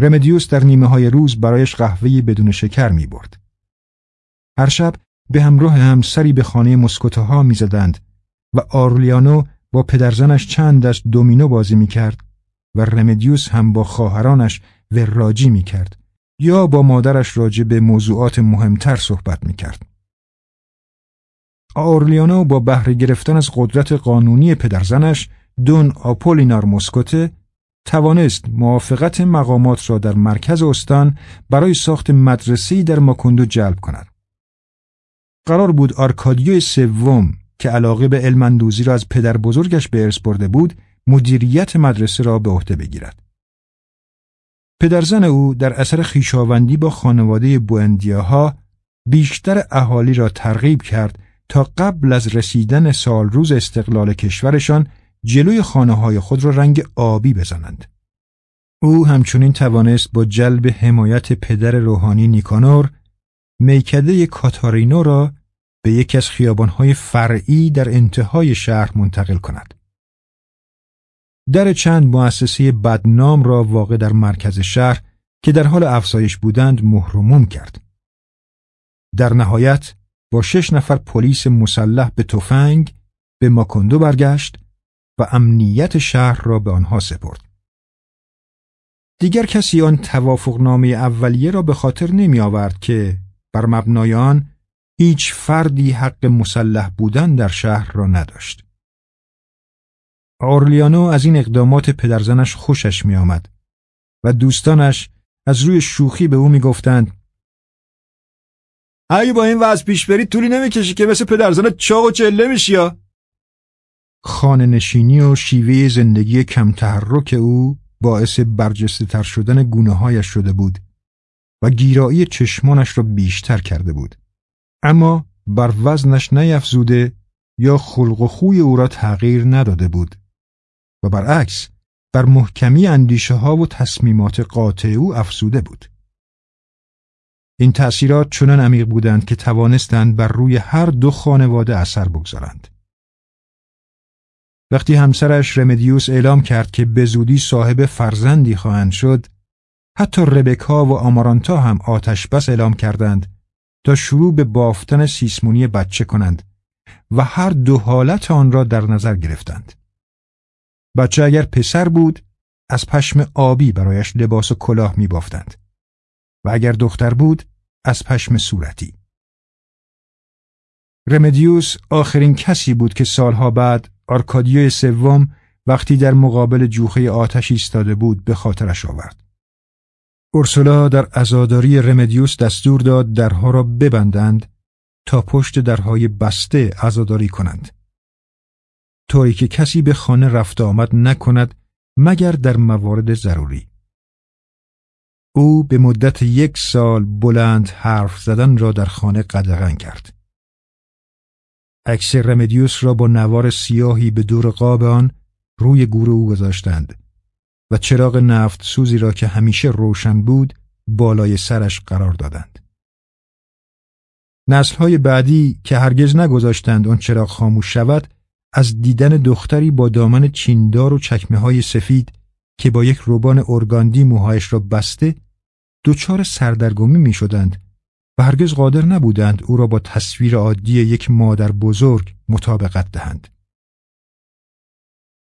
رمدیوس در نیمه های روز برایش قهوهی بدون شکر می برد. هر شب به همراه همسری به خانه مسکوتاها می زدند و آرلیانو با پدرزنش چند دست دومینو بازی می کرد و رمدیوس هم با خواهرانش وراجی می کرد یا با مادرش راجع به موضوعات مهمتر صحبت می کرد. آورلیانو با بهره گرفتن از قدرت قانونی پدرزنش دون آپولینار مسکوته توانست موافقت مقامات را در مرکز استان برای ساخت مدرسه‌ای در ماکوندو جلب کند. قرار بود آرکادیو سوم که علاقه به علم را از پدر بزرگش به ارث برده بود مدیریت مدرسه را به عهده بگیرد. پدرزن او در اثر خیشاوندی با خانواده بوندیاها بیشتر اهالی را ترغیب کرد تا قبل از رسیدن سال روز استقلال کشورشان جلوی خانه های خود را رنگ آبی بزنند. او همچنین توانست با جلب حمایت پدر روحانی نیکانور میکده کاتارینو را به یکی از خیابانهای فرعی در انتهای شهر منتقل کند. در چند مؤسسه بدنام را واقع در مرکز شهر که در حال افزایش بودند مهرموم کرد. در نهایت با شش نفر پلیس مسلح به تفنگ به ماکندو برگشت و امنیت شهر را به آنها سپرد. دیگر کسی آن توافقنامه اولیه را به خاطر نمی آورد که بر مبنای آن هیچ فردی حق مسلح بودن در شهر را نداشت. اورلیانو از این اقدامات پدرزنش خوشش می آمد و دوستانش از روی شوخی به او می گفتند اگه با این وضع پیش بری طولی نمی‌کشی که مثل پدرزن چاق و چله میشی یا خانه نشینی و شیوه زندگی کم تحرک او باعث برجسته تر شدن گونه هایش شده بود و گیرایی چشمانش را بیشتر کرده بود. اما بر وزنش نیفزوده یا خلق و خوی او را تغییر نداده بود و برعکس بر محکمی اندیشه ها و تصمیمات قاطع او افزوده بود. این تأثیرات چنان عمیق بودند که توانستند بر روی هر دو خانواده اثر بگذارند. وقتی همسرش رمدیوس اعلام کرد که به زودی صاحب فرزندی خواهند شد، حتی ربکا و آمارانتا هم آتش بس اعلام کردند تا شروع به بافتن سیسمونی بچه کنند و هر دو حالت آن را در نظر گرفتند. بچه اگر پسر بود، از پشم آبی برایش لباس و کلاه می بافتند و اگر دختر بود، از پشم صورتی. رمدیوس آخرین کسی بود که سالها بعد آرکادیو سوم وقتی در مقابل جوخه آتش ایستاده بود به خاطرش آورد. اورسولا در ازاداری رمدیوس دستور داد درها را ببندند تا پشت درهای بسته ازاداری کنند. طوری که کسی به خانه رفت آمد نکند مگر در موارد ضروری. او به مدت یک سال بلند حرف زدن را در خانه قدغن کرد. عکس رمدیوس را با نوار سیاهی به دور قاب آن روی گور او گذاشتند و چراغ نفت سوزی را که همیشه روشن بود بالای سرش قرار دادند. نسلهای بعدی که هرگز نگذاشتند آن چراغ خاموش شود از دیدن دختری با دامن چیندار و چکمه های سفید که با یک روبان ارگاندی موهایش را بسته دچار سردرگمی می شدند و هرگز قادر نبودند او را با تصویر عادی یک مادر بزرگ مطابقت دهند.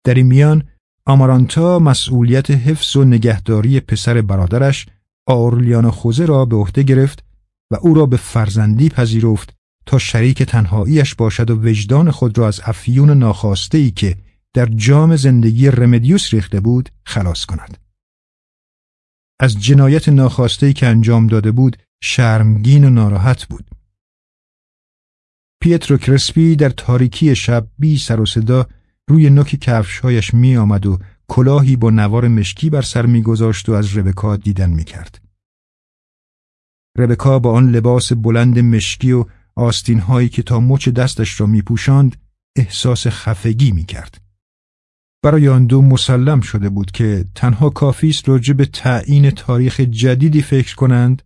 در این میان آمارانتا مسئولیت حفظ و نگهداری پسر برادرش آورلیان خوزه را به عهده گرفت و او را به فرزندی پذیرفت تا شریک تنهاییش باشد و وجدان خود را از افیون ناخواسته ای که در جام زندگی رمدیوس ریخته بود خلاص کند. از جنایت ناخواسته ای که انجام داده بود شرمگین و ناراحت بود. پیترو کرسپی در تاریکی شب بی سر و صدا روی نوک کفشهایش می آمد و کلاهی با نوار مشکی بر سر میگذاشت و از ربکا دیدن می کرد. ربکا با آن لباس بلند مشکی و آستینهایی که تا مچ دستش را می پوشاند احساس خفگی می کرد. برای آن دو مسلم شده بود که تنها کافی است راجع به تعیین تاریخ جدیدی فکر کنند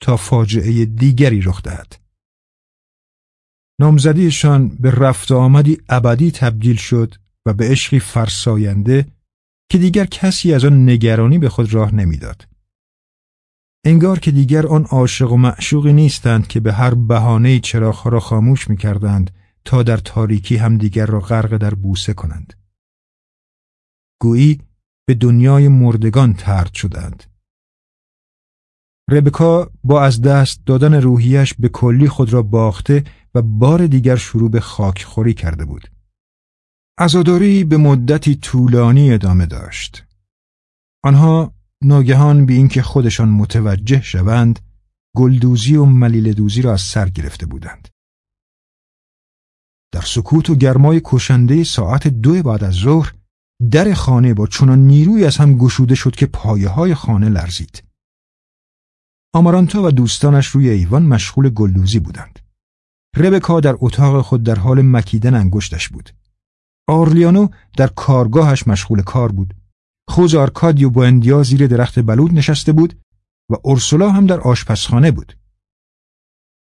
تا فاجعه دیگری رخ دهد. نامزدیشان به رفت آمدی ابدی تبدیل شد و به عشقی فرساینده که دیگر کسی از آن نگرانی به خود راه نمی‌داد. انگار که دیگر آن عاشق و معشوقی نیستند که به هر بهانه چراغها را خاموش می کردند تا در تاریکی هم دیگر را غرق در بوسه کنند. گویی به دنیای مردگان ترد شدند. ربکا با از دست دادن روحیش به کلی خود را باخته و بار دیگر شروع به خاکخوری کرده بود. عزاداری به مدتی طولانی ادامه داشت. آنها ناگهان به اینکه خودشان متوجه شوند گلدوزی و ملیله دوزی را از سر گرفته بودند. در سکوت و گرمای کشنده ساعت دو بعد از ظهر در خانه با چنان نیرویی از هم گشوده شد که پایه های خانه لرزید. آمارانتا و دوستانش روی ایوان مشغول گلدوزی بودند. ربکا در اتاق خود در حال مکیدن انگشتش بود. آرلیانو در کارگاهش مشغول کار بود. خوز آرکادیو بوندیا زیر درخت بلوط نشسته بود و اورسولا هم در آشپزخانه بود.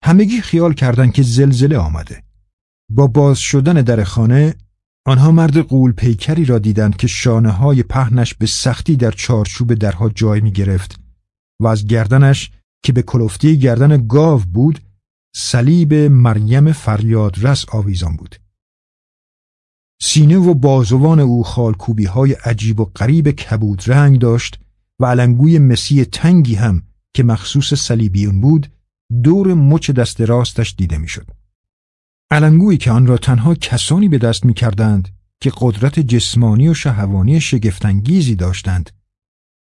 همگی خیال کردند که زلزله آمده. با باز شدن در خانه آنها مرد قول پیکری را دیدند که شانه های پهنش به سختی در چارچوب درها جای می گرفت و از گردنش که به کلفتی گردن گاو بود صلیب مریم فریادرس آویزان بود. سینه و بازوان او خالکوبی های عجیب و غریب کبود رنگ داشت و علنگوی مسی تنگی هم که مخصوص صلیبیون بود دور مچ دست راستش دیده می‌شد. علنگویی که آن را تنها کسانی به دست می کردند که قدرت جسمانی و شهوانی شگفتانگیزی داشتند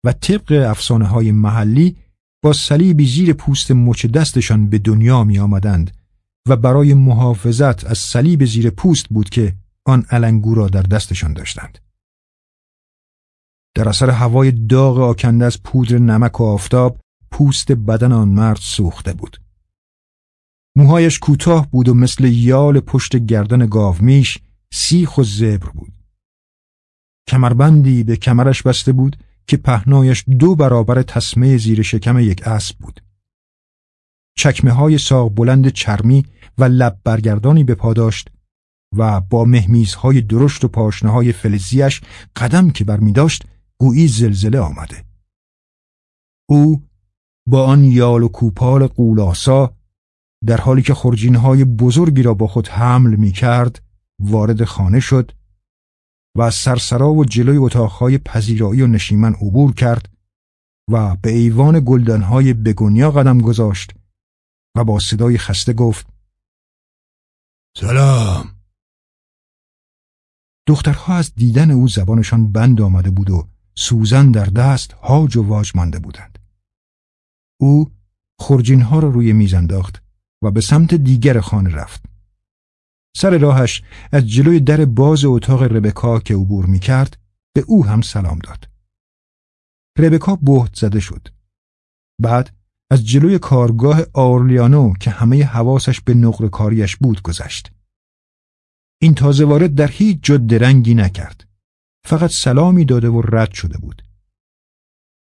و طبق افسانه های محلی با صلیبی زیر پوست مچ دستشان به دنیا می آمدند و برای محافظت از صلیب زیر پوست بود که آن علنگو را در دستشان داشتند. در اثر هوای داغ آکنده از پودر نمک و آفتاب پوست بدن آن مرد سوخته بود. موهایش کوتاه بود و مثل یال پشت گردن گاومیش سیخ و زبر بود. کمربندی به کمرش بسته بود که پهنایش دو برابر تسمه زیر شکم یک اسب بود. چکمه های ساق بلند چرمی و لب برگردانی به پا داشت و با مهمیزهای درشت و پاشنه های فلزیش قدم که بر می داشت گویی زلزله آمده. او با آن یال و کوپال قولاسا در حالی که های بزرگی را با خود حمل می کرد وارد خانه شد و از سرسرا و جلوی اتاقهای پذیرایی و نشیمن عبور کرد و به ایوان گلدنهای بگونیا قدم گذاشت و با صدای خسته گفت
سلام.
دخترها از دیدن او زبانشان بند آمده بود و سوزن در دست هاج و واج مانده بودند. او خورجینها را روی میز انداخت و به سمت دیگر خانه رفت. سر راهش از جلوی در باز اتاق ربکا که عبور می کرد به او هم سلام داد. ربکا بهت زده شد. بعد از جلوی کارگاه آرلیانو که همه حواسش به نقر کاریش بود گذشت. این تازه وارد در هیچ جد درنگی نکرد. فقط سلامی داده و رد شده بود.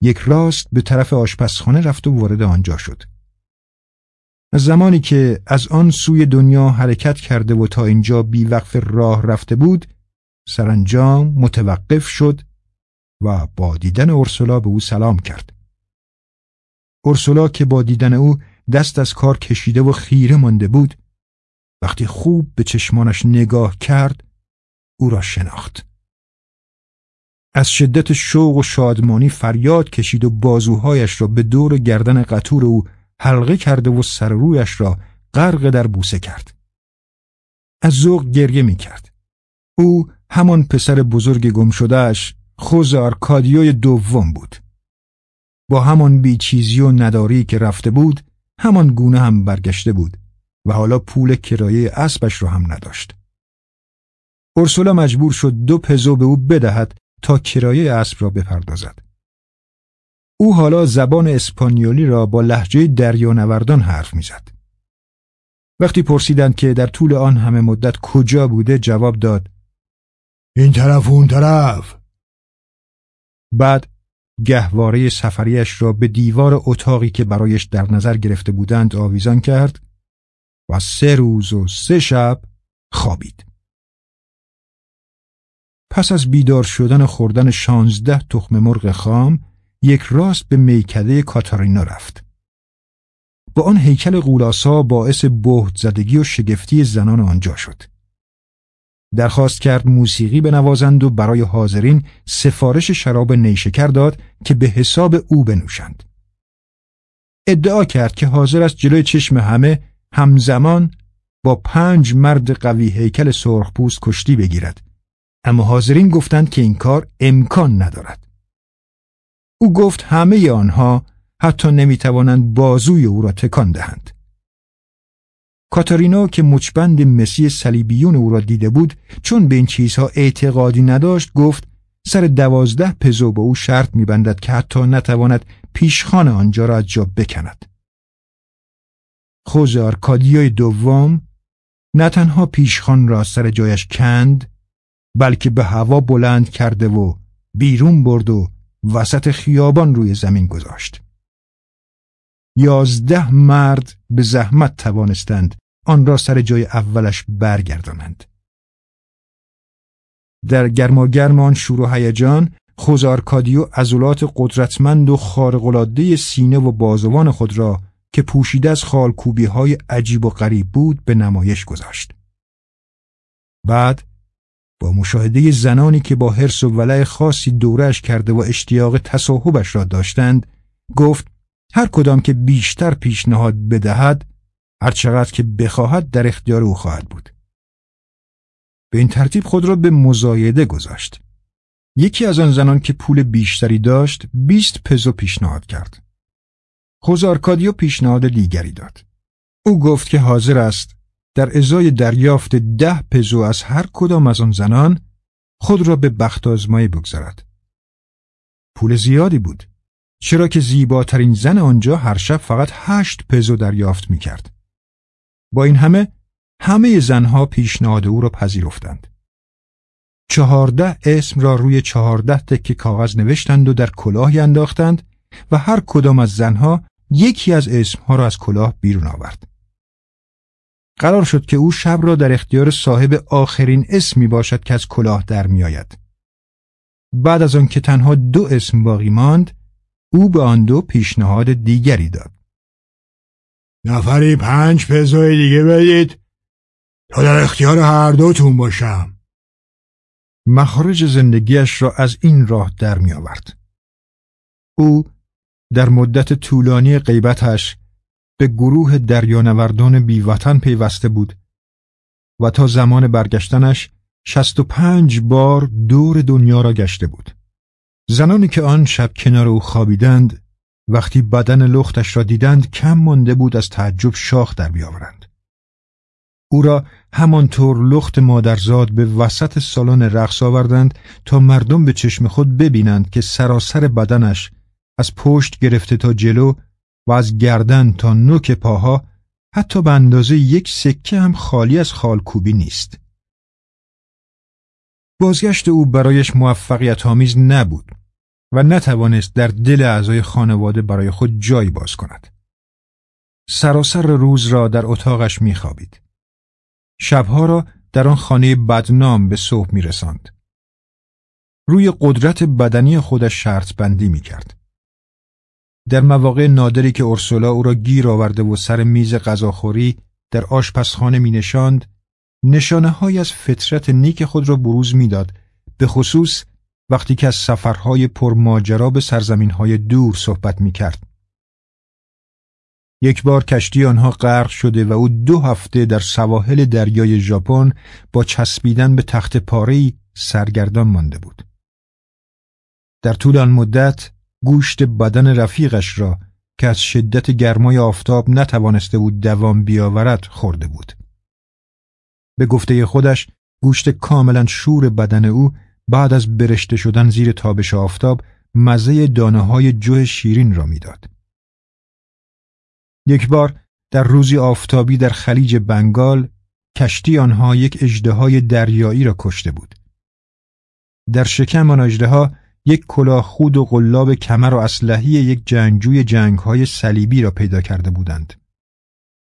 یک راست به طرف آشپزخانه رفت و وارد آنجا شد. زمانی که از آن سوی دنیا حرکت کرده و تا اینجا بیوقف راه رفته بود سرانجام متوقف شد و با دیدن اورسولا به او سلام کرد. اورسولا که با دیدن او دست از کار کشیده و خیره مانده بود وقتی خوب به چشمانش نگاه کرد او را شناخت. از شدت شوق و شادمانی فریاد کشید و بازوهایش را به دور گردن قطور او حلقه کرده و سر رویش را غرق در بوسه کرد. از ذوق گریه می کرد. او همان پسر بزرگ گم شدهش خوز آرکادیوی دوم بود. با همان بیچیزی و نداری که رفته بود همان گونه هم برگشته بود و حالا پول کرایه اسبش را هم نداشت. اورسولا مجبور شد دو پزو به او بدهد تا کرایه اسب را بپردازد. او حالا زبان اسپانیولی را با لحجه دریانوردان حرف می‌زد. وقتی پرسیدند که در طول آن همه مدت کجا بوده جواب داد
این طرف و اون طرف
بعد گهواره سفریش را به دیوار اتاقی که برایش در نظر گرفته بودند آویزان کرد و سه روز و سه شب خوابید. پس از بیدار شدن خوردن شانزده تخم مرغ خام یک راست به میکده کاتارینا رفت. با آن هیکل قولاسا باعث بهت زدگی و شگفتی زنان آنجا شد. درخواست کرد موسیقی بنوازند و برای حاضرین سفارش شراب نیشکر داد که به حساب او بنوشند. ادعا کرد که حاضر است جلوی چشم همه همزمان با پنج مرد قوی هیکل سرخپوست کشتی بگیرد اما حاضرین گفتند که این کار امکان ندارد. او گفت همه آنها حتی نمی‌توانند بازوی او را تکان دهند. کاتارینا که مچبند مسی صلیبیون او را دیده بود چون به این چیزها اعتقادی نداشت گفت سر دوازده پزو به او شرط میبندد که حتی نتواند پیشخان آنجا را از جا بکند. خوز آرکادیای دوم نه تنها پیشخان را سر جایش کند بلکه به هوا بلند کرده و بیرون برد و وسط خیابان روی زمین گذاشت. یازده مرد به زحمت توانستند آن را سر جای اولش برگردانند. در گرماگرم آن شور و هیجان خوزارکادیو عضلات قدرتمند و خارق‌العاده سینه و بازوان خود را که پوشیده از خالکوبی های عجیب و غریب بود به نمایش گذاشت. بعد با مشاهده زنانی که با حرس و ولع خاصی دورش کرده و اشتیاق تصاحبش را داشتند گفت هر کدام که بیشتر پیشنهاد بدهد هر چقدر که بخواهد در اختیار او خواهد بود. به این ترتیب خود را به مزایده گذاشت. یکی از آن زنان که پول بیشتری داشت بیست پزو پیشنهاد کرد. خوزارکادیو پیشنهاد دیگری داد. او گفت که حاضر است در ازای دریافت ده پزو از هر کدام از آن زنان خود را به بخت آزمایی بگذارد. پول زیادی بود. چرا که زیباترین زن آنجا هر شب فقط هشت پزو دریافت می کرد. با این همه همه زنها پیشنهاد او را پذیرفتند. چهارده اسم را روی چهارده تکه کاغذ نوشتند و در کلاهی انداختند و هر کدام از زنها یکی از اسمها را از کلاه بیرون آورد. قرار شد که او شب را در اختیار صاحب آخرین اسمی باشد که از کلاه در میآید. بعد از آن که تنها دو اسم باقی ماند، او به آن دو پیشنهاد دیگری داد.
نفری پنج پزوی دیگه بدید تا در اختیار هر دوتون باشم.
مخارج زندگیش را از این راه در می آورد. او در مدت طولانی غیبتش به گروه دریانوردان بیوطن پیوسته بود و تا زمان برگشتنش شست و پنج بار دور دنیا را گشته بود. زنانی که آن شب کنار او خوابیدند وقتی بدن لختش را دیدند کم مانده بود از تعجب شاخ در بیاورند. او را همانطور لخت مادرزاد به وسط سالن رقص آوردند تا مردم به چشم خود ببینند که سراسر بدنش از پشت گرفته تا جلو و از گردن تا نوک پاها حتی به اندازه یک سکه هم خالی از خالکوبی نیست. بازگشت او برایش موفقیت آمیز نبود و نتوانست در دل اعضای خانواده برای خود جایی باز کند. سراسر روز را در اتاقش میخوابید. شبها را در آن خانه بدنام به صبح می رسند. روی قدرت بدنی خودش شرط بندی می کرد. در مواقع نادری که اورسولا او را گیر آورده و سر میز غذاخوری در آشپزخانه می نشاند، نشانه های از فطرت نیک خود را بروز می‌داد به خصوص وقتی که از سفرهای پرماجرا به سرزمینهای دور صحبت می کرد. یک بار کشتی آنها غرق شده و او دو هفته در سواحل دریای ژاپن با چسبیدن به تخت پاره‌ای سرگردان مانده بود. در طول آن مدت گوشت بدن رفیقش را که از شدت گرمای آفتاب نتوانسته بود دوام بیاورد خورده بود. به گفته خودش گوشت کاملا شور بدن او بعد از برشته شدن زیر تابش آفتاب مزه دانه های جو شیرین را می‌داد. یک بار در روزی آفتابی در خلیج بنگال کشتی آنها یک اجدهای دریایی را کشته بود. در شکم آن اجدها یک کلاه خود و قلاب کمر و اسلحی یک جنگجوی جنگهای صلیبی را پیدا کرده بودند.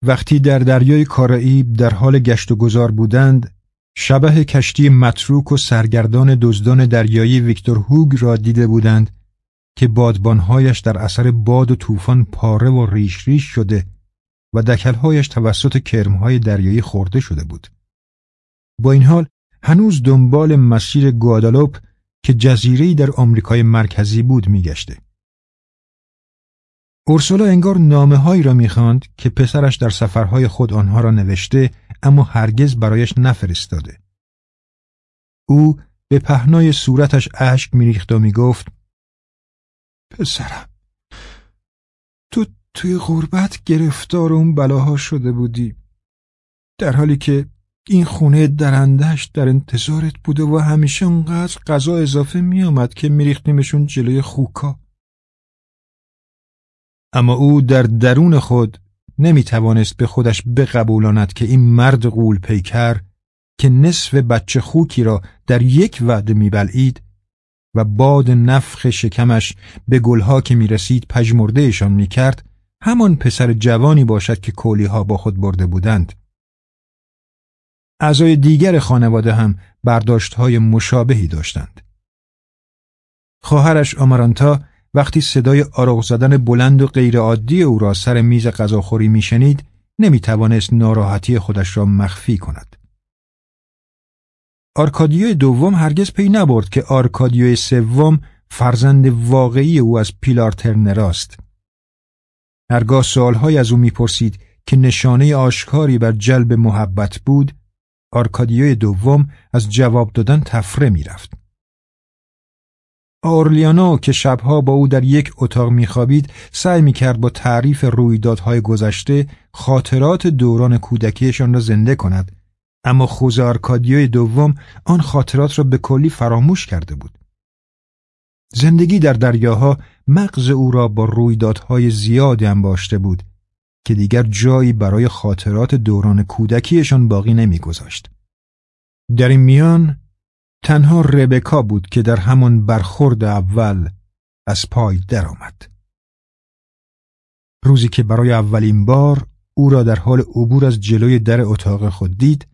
وقتی در دریای کارائیب در حال گشت و گذار بودند، شبه کشتی متروک و سرگردان دزدان دریایی ویکتور هوگ را دیده بودند که بادبانهایش در اثر باد و طوفان پاره و ریش ریش شده و دکلهایش توسط کرمهای دریایی خورده شده بود. با این حال هنوز دنبال مسیر گوادالوپ که جزیره‌ای در آمریکای مرکزی بود میگشته. اورسولا انگار نامه هایی را می‌خواند که پسرش در سفرهای خود آنها را نوشته اما هرگز برایش نفرستاده. او به پهنای صورتش اشک میریخت و می‌گفت پسرم تو توی غربت گرفتار اون بلاها شده بودی در حالی که این خونه درندهش در انتظارت بوده و همیشه اونقدر غذا اضافه میآمد که میریختیمشون جلوی خوکا اما او در درون خود نمی توانست به خودش بقبولاند که این مرد غول پیکر که نصف بچه خوکی را در یک وعده میبلعید و باد نفخ شکمش به گلها که می رسید پژمردهشان می کرد همان پسر جوانی باشد که کولیها با خود برده بودند. اعضای دیگر خانواده هم برداشتهای مشابهی داشتند. خواهرش آمارانتا وقتی صدای آروغ زدن بلند و غیرعادی او را سر میز غذاخوری میشنید نمی توانست ناراحتی خودش را مخفی کند. آرکادیوی دوم هرگز پی نبرد که آرکادیوی سوم فرزند واقعی او از پیلار ترنرا است. هرگاه سوالهایی از او می‌پرسید که نشانه آشکاری بر جلب محبت بود، آرکادیوی دوم از جواب دادن طفره می‌رفت. آرلیانو که شبها با او در یک اتاق میخوابید سعی می‌کرد با تعریف رویدادهای گذشته خاطرات دوران کودکیشان را زنده کند. اما خوز آرکادیوی دوم آن خاطرات را به کلی فراموش کرده بود. زندگی در دریاها مغز او را با رویدادهای زیادی انباشته بود. که دیگر جایی برای خاطرات دوران کودکیشان باقی نمیگذاشت. در این میان تنها ربکا بود که در همان برخورد اول از پای درآمد. روزی که برای اولین بار او را در حال عبور از جلوی در اتاق خود دید،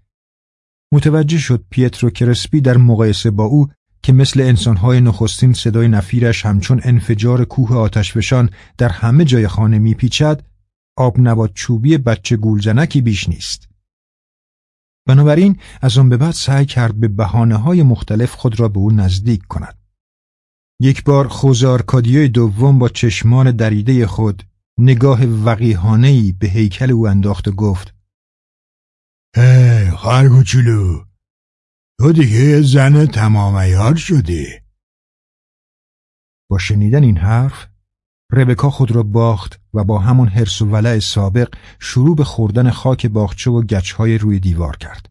متوجه شد پیترو کرسپی در مقایسه با او که مثل انسانهای نخستین صدای نفیرش همچون انفجار کوه آتشفشان در همه جای خانه میپیچد آب نبات چوبی بچه گولزنکی بیش نیست. بنابراین از آن به بعد سعی کرد به بحانه های مختلف خود را به او نزدیک کند. یک بار خوزارکادیوی دوم با چشمان دریده خود نگاه وقیهانهی به هیکل او انداخت و گفت
هی خواهر کوچولو تو دیگه زن تمام ایار شدی
با شنیدن این حرف ربکا خود را باخت و با همون حرس و ولع سابق شروع به خوردن خاک باغچه و گچهای روی دیوار کرد.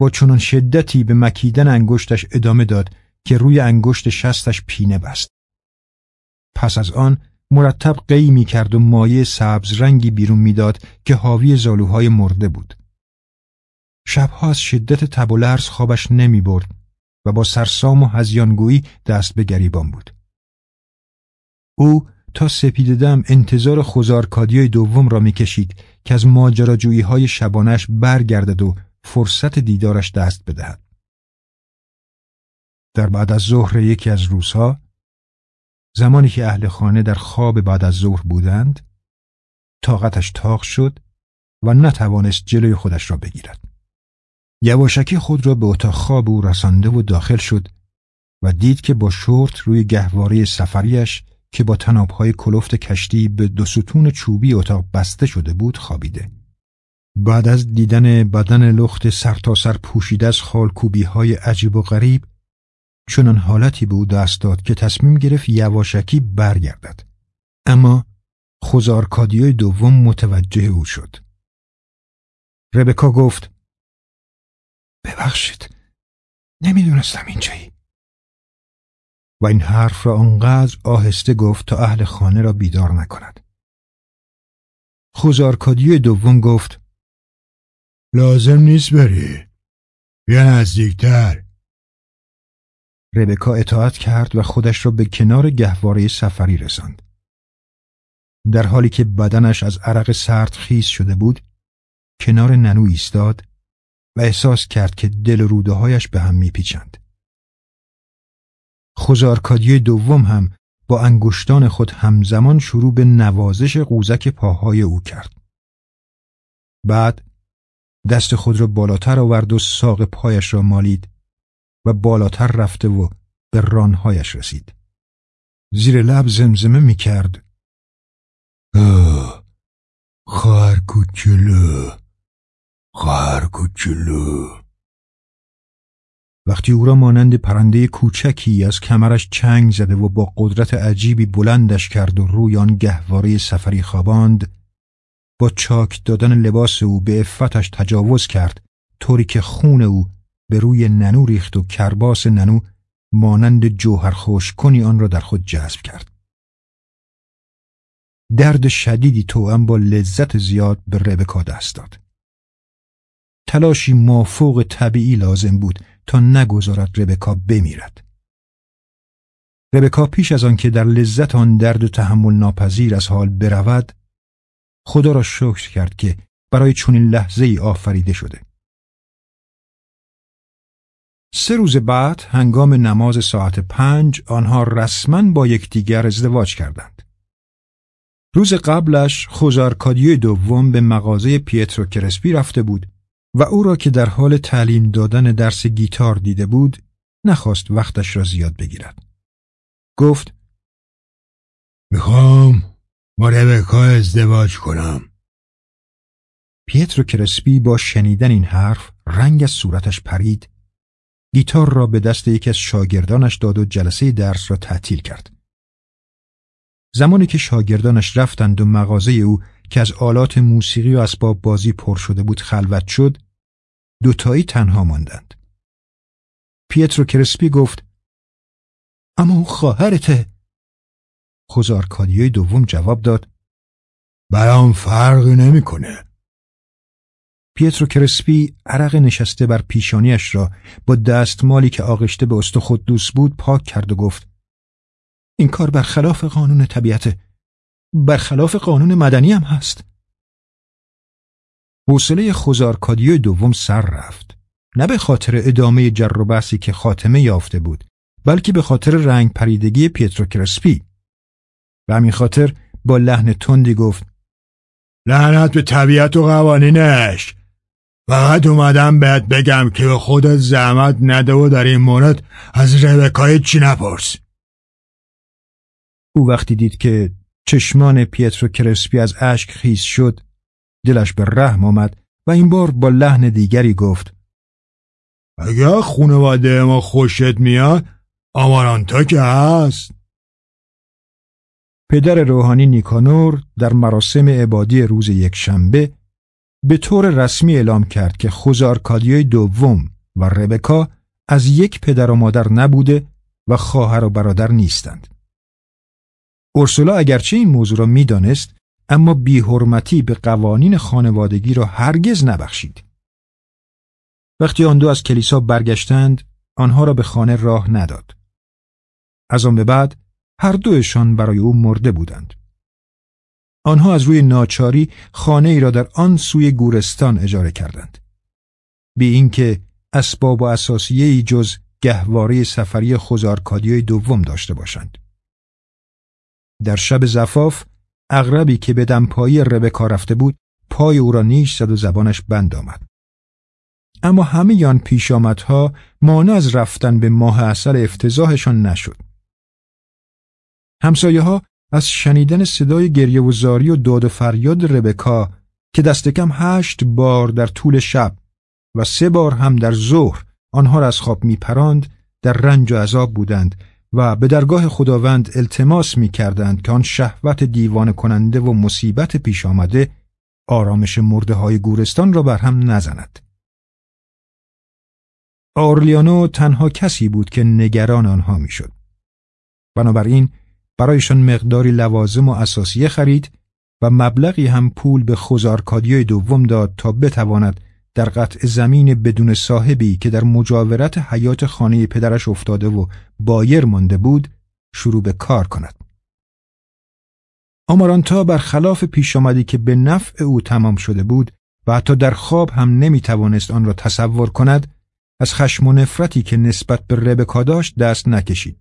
با چنان شدتی به مکیدن انگشتش ادامه داد که روی انگشت شستش پینه بست. پس از آن مرتب قی می کرد و مایه سبز رنگی بیرون می‌داد که حاوی زالوهای مرده بود. شبها از شدت تب و لرز خوابش نمی برد و با سرسام و هزیانگویی دست به گریبان بود. او تا سپید دم انتظار خوزارکادیای دوم را می‌کشید که از ماجراجویی های شبانش برگردد و فرصت دیدارش دست بدهد. در بعد از ظهر یکی از روزها زمانی که اهل خانه در خواب بعد از ظهر بودند طاقتش تاق شد و نتوانست جلوی خودش را بگیرد. یواشکی خود را به اتاق خواب او رسانده و داخل شد و دید که با شورت روی گهواره سفریش که با تنابهای کلفت کشتی به دو ستون چوبی اتاق بسته شده بود خوابیده. بعد از دیدن بدن لخت سرتاسر سر پوشیده از خالکوبی های عجیب و غریب چنان حالتی به او دست داد که تصمیم گرفت یواشکی برگردد. اما خوزارکادیای دوم متوجه او شد. ربکا گفت ببخشید نمی‌دونستم اینجایی و این حرف را آنقدر آهسته گفت تا اهل خانه را بیدار نکند. خوزارکادیو دوم گفت
لازم نیست بری. بیا نزدیکتر.
ربکا اطاعت کرد و خودش را به کنار گهواره سفری رساند. در حالی که بدنش از عرق سرد خیز شده بود، کنار ننو ایستاد و احساس کرد که دل و روده هایش به هم میپیچند. خوزارکادی دوم هم با انگشتان خود همزمان شروع به نوازش قوزک پاهای او کرد. بعد دست خود را بالاتر آورد و ساق پایش را مالید و بالاتر رفته و به رانهایش رسید. زیر لب زمزمه می کرد.
خواهر کوچولو خواهر کوچولو
وقتی او را مانند پرنده کوچکی از کمرش چنگ زده و با قدرت عجیبی بلندش کرد و روی آن گهواره سفری خواباند با چاک دادن لباس او به افتش تجاوز کرد طوری که خون او به روی ننو ریخت و کرباس ننو مانند جوهر خوش کنی آن را در خود جذب کرد. درد شدیدی توأم با لذت زیاد به ربکا دست داد. تلاشی مافوق طبیعی لازم بود. تا نگذارد ربکا بمیرد. ربکا پیش از آن که در لذت آن درد و تحمل ناپذیر از حال برود خدا را شکر کرد که برای چنین لحظه ای آفریده شده سه روز بعد هنگام نماز ساعت پنج آنها رسما با یکدیگر ازدواج کردند. روز قبلش خوزارکادیو دوم به مغازه پیترو کرسپی رفته بود و او را که در حال تعلیم دادن درس گیتار دیده بود نخواست وقتش را زیاد بگیرد. گفت
می‌خوام با ربکا ازدواج کنم.
پیترو کرسپی با شنیدن این حرف رنگ از صورتش پرید گیتار را به دست یکی از شاگردانش داد و جلسه درس را تعطیل کرد. زمانی که شاگردانش رفتند و مغازه او که از آلات موسیقی و اسباب بازی پر شده بود خلوت شد، دوتایی تنها ماندند. پیترو کرسپی گفت اما او خواهرته. خوزارکادیوی دوم جواب داد
برام فرقی نمی‌کنه.
پیترو کرسپی عرق نشسته بر پیشانیش را با دستمالی که آغشته به خود دوست بود پاک کرد و گفت این کار برخلاف قانون طبیعته برخلاف قانون مدنی هم هست حوصله خوزارکادیو دوم سر رفت. نه به خاطر ادامه جر و بحثی که خاتمه یافته بود بلکه به خاطر رنگ پریدگی پیترو کرسپی. به همین خاطر با لحن تندی گفت
لعنت به طبیعت و قوانینش. فقط اومدم بهت بگم که به خودت زحمت نده و در این مورد از ربکای چی نپرس.
او وقتی دید که چشمان پیترو کرسپی از اشک خیز شد دلش به رحم آمد و این بار با لحن دیگری گفت
اگر خونواده ما خوشت میاد آمارانتا که هست
پدر روحانی نیکانور در مراسم عبادی روز یک شنبه به طور رسمی اعلام کرد که خوزارکادیای دوم و ربکا از یک پدر و مادر نبوده و خواهر و برادر نیستند. اورسولا اگرچه این موضوع را می‌دانست اما بیحرمتی به قوانین خانوادگی را هرگز نبخشید. وقتی آن دو از کلیسا برگشتند آنها را به خانه راه نداد. از آن به بعد هر دوشان برای او مرده بودند. آنها از روی ناچاری خانه ای را در آن سوی گورستان اجاره کردند. بی اینکه اسباب و اساسیه ای جز گهواره سفری خوزارکادیای دوم داشته باشند. در شب زفاف اغربی که به دمپایی ربکا رفته بود پای او را نیش زد و زبانش بند آمد. اما همه یان پیش آمدها مانع از رفتن به ماه اصل افتضاحشان نشد. همسایه ها از شنیدن صدای گریه و زاری و داد و فریاد ربکا که دست کم هشت بار در طول شب و سه بار هم در ظهر آنها را از خواب میپراند در رنج و عذاب بودند و به درگاه خداوند التماس می کردند که آن شهوت دیوان کننده و مصیبت پیش آمده آرامش مرده های گورستان را بر هم نزند. آرلیانو تنها کسی بود که نگران آنها می‌شد. بنابراین برایشان مقداری لوازم و اساسیه خرید و مبلغی هم پول به خوزارکادیای دوم داد تا بتواند در قطع زمین بدون صاحبی که در مجاورت حیات خانه پدرش افتاده و بایر مانده بود شروع به کار کند. آمارانتا برخلاف پیش آمدی که به نفع او تمام شده بود و حتی در خواب هم نمی توانست آن را تصور کند از خشم و نفرتی که نسبت به ربکا داشت دست نکشید.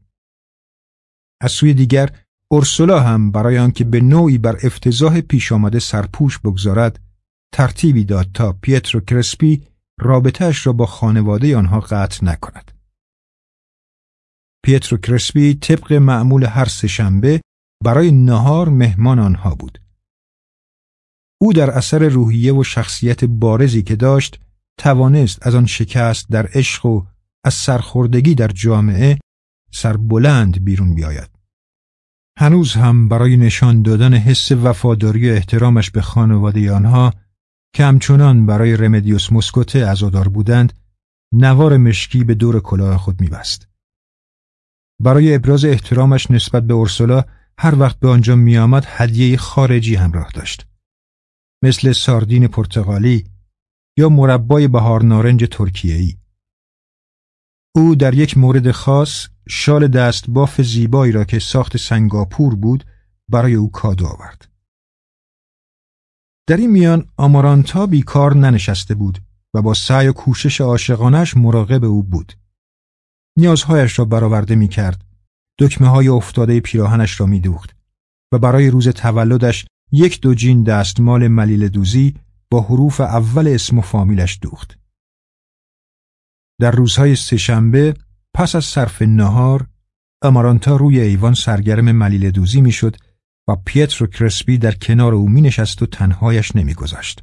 از سوی دیگر اورسولا هم برای آنکه به نوعی بر افتضاح پیش آمده سرپوش بگذارد ترتیبی داد تا پیترو کرسپی رابطهش را با خانواده آنها قطع نکند. پیترو کرسپی طبق معمول هر سهشنبه برای نهار مهمان آنها بود. او در اثر روحیه و شخصیت بارزی که داشت توانست از آن شکست در عشق و از سرخوردگی در جامعه سربلند بیرون بیاید. هنوز هم برای نشان دادن حس وفاداری و احترامش به خانواده آنها که همچنان برای رمدیوس مسکوته عزادار بودند نوار مشکی به دور کلاه خود میبست. برای ابراز احترامش نسبت به اورسولا هر وقت به آنجا میآمد هدیه خارجی همراه داشت. مثل ساردین پرتغالی یا مربای بهار نارنج ترکیه‌ای. او در یک مورد خاص شال دست باف زیبایی را که ساخت سنگاپور بود برای او کادو آورد. در این میان آمارانتا بیکار ننشسته بود و با سعی و کوشش عاشقانش مراقب او بود. نیازهایش را برآورده می کرد. دکمه های افتاده پیراهنش را می دوخت و برای روز تولدش یک دو جین دستمال ملیل دوزی با حروف اول اسم و فامیلش دوخت. در روزهای سهشنبه پس از صرف نهار امارانتا روی ایوان سرگرم ملیل دوزی می‌شد و پیترو کرسپی در کنار او می نشست و تنهایش نمیگذاشت.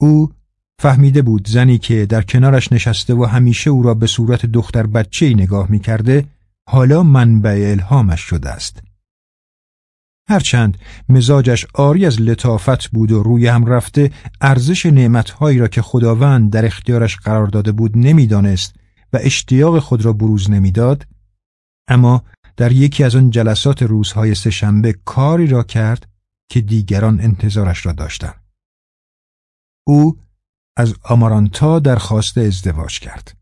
او فهمیده بود زنی که در کنارش نشسته و همیشه او را به صورت دختر بچه ای نگاه می کرده حالا منبع الهامش شده است. هرچند مزاجش آری از لطافت بود و روی هم رفته ارزش نعمتهایی را که خداوند در اختیارش قرار داده بود نمی‌دانست و اشتیاق خود را بروز نمی‌داد اما در یکی از آن جلسات روزهای سهشنبه کاری را کرد که دیگران انتظارش را داشتند. او از آمارانتا درخواست ازدواج کرد.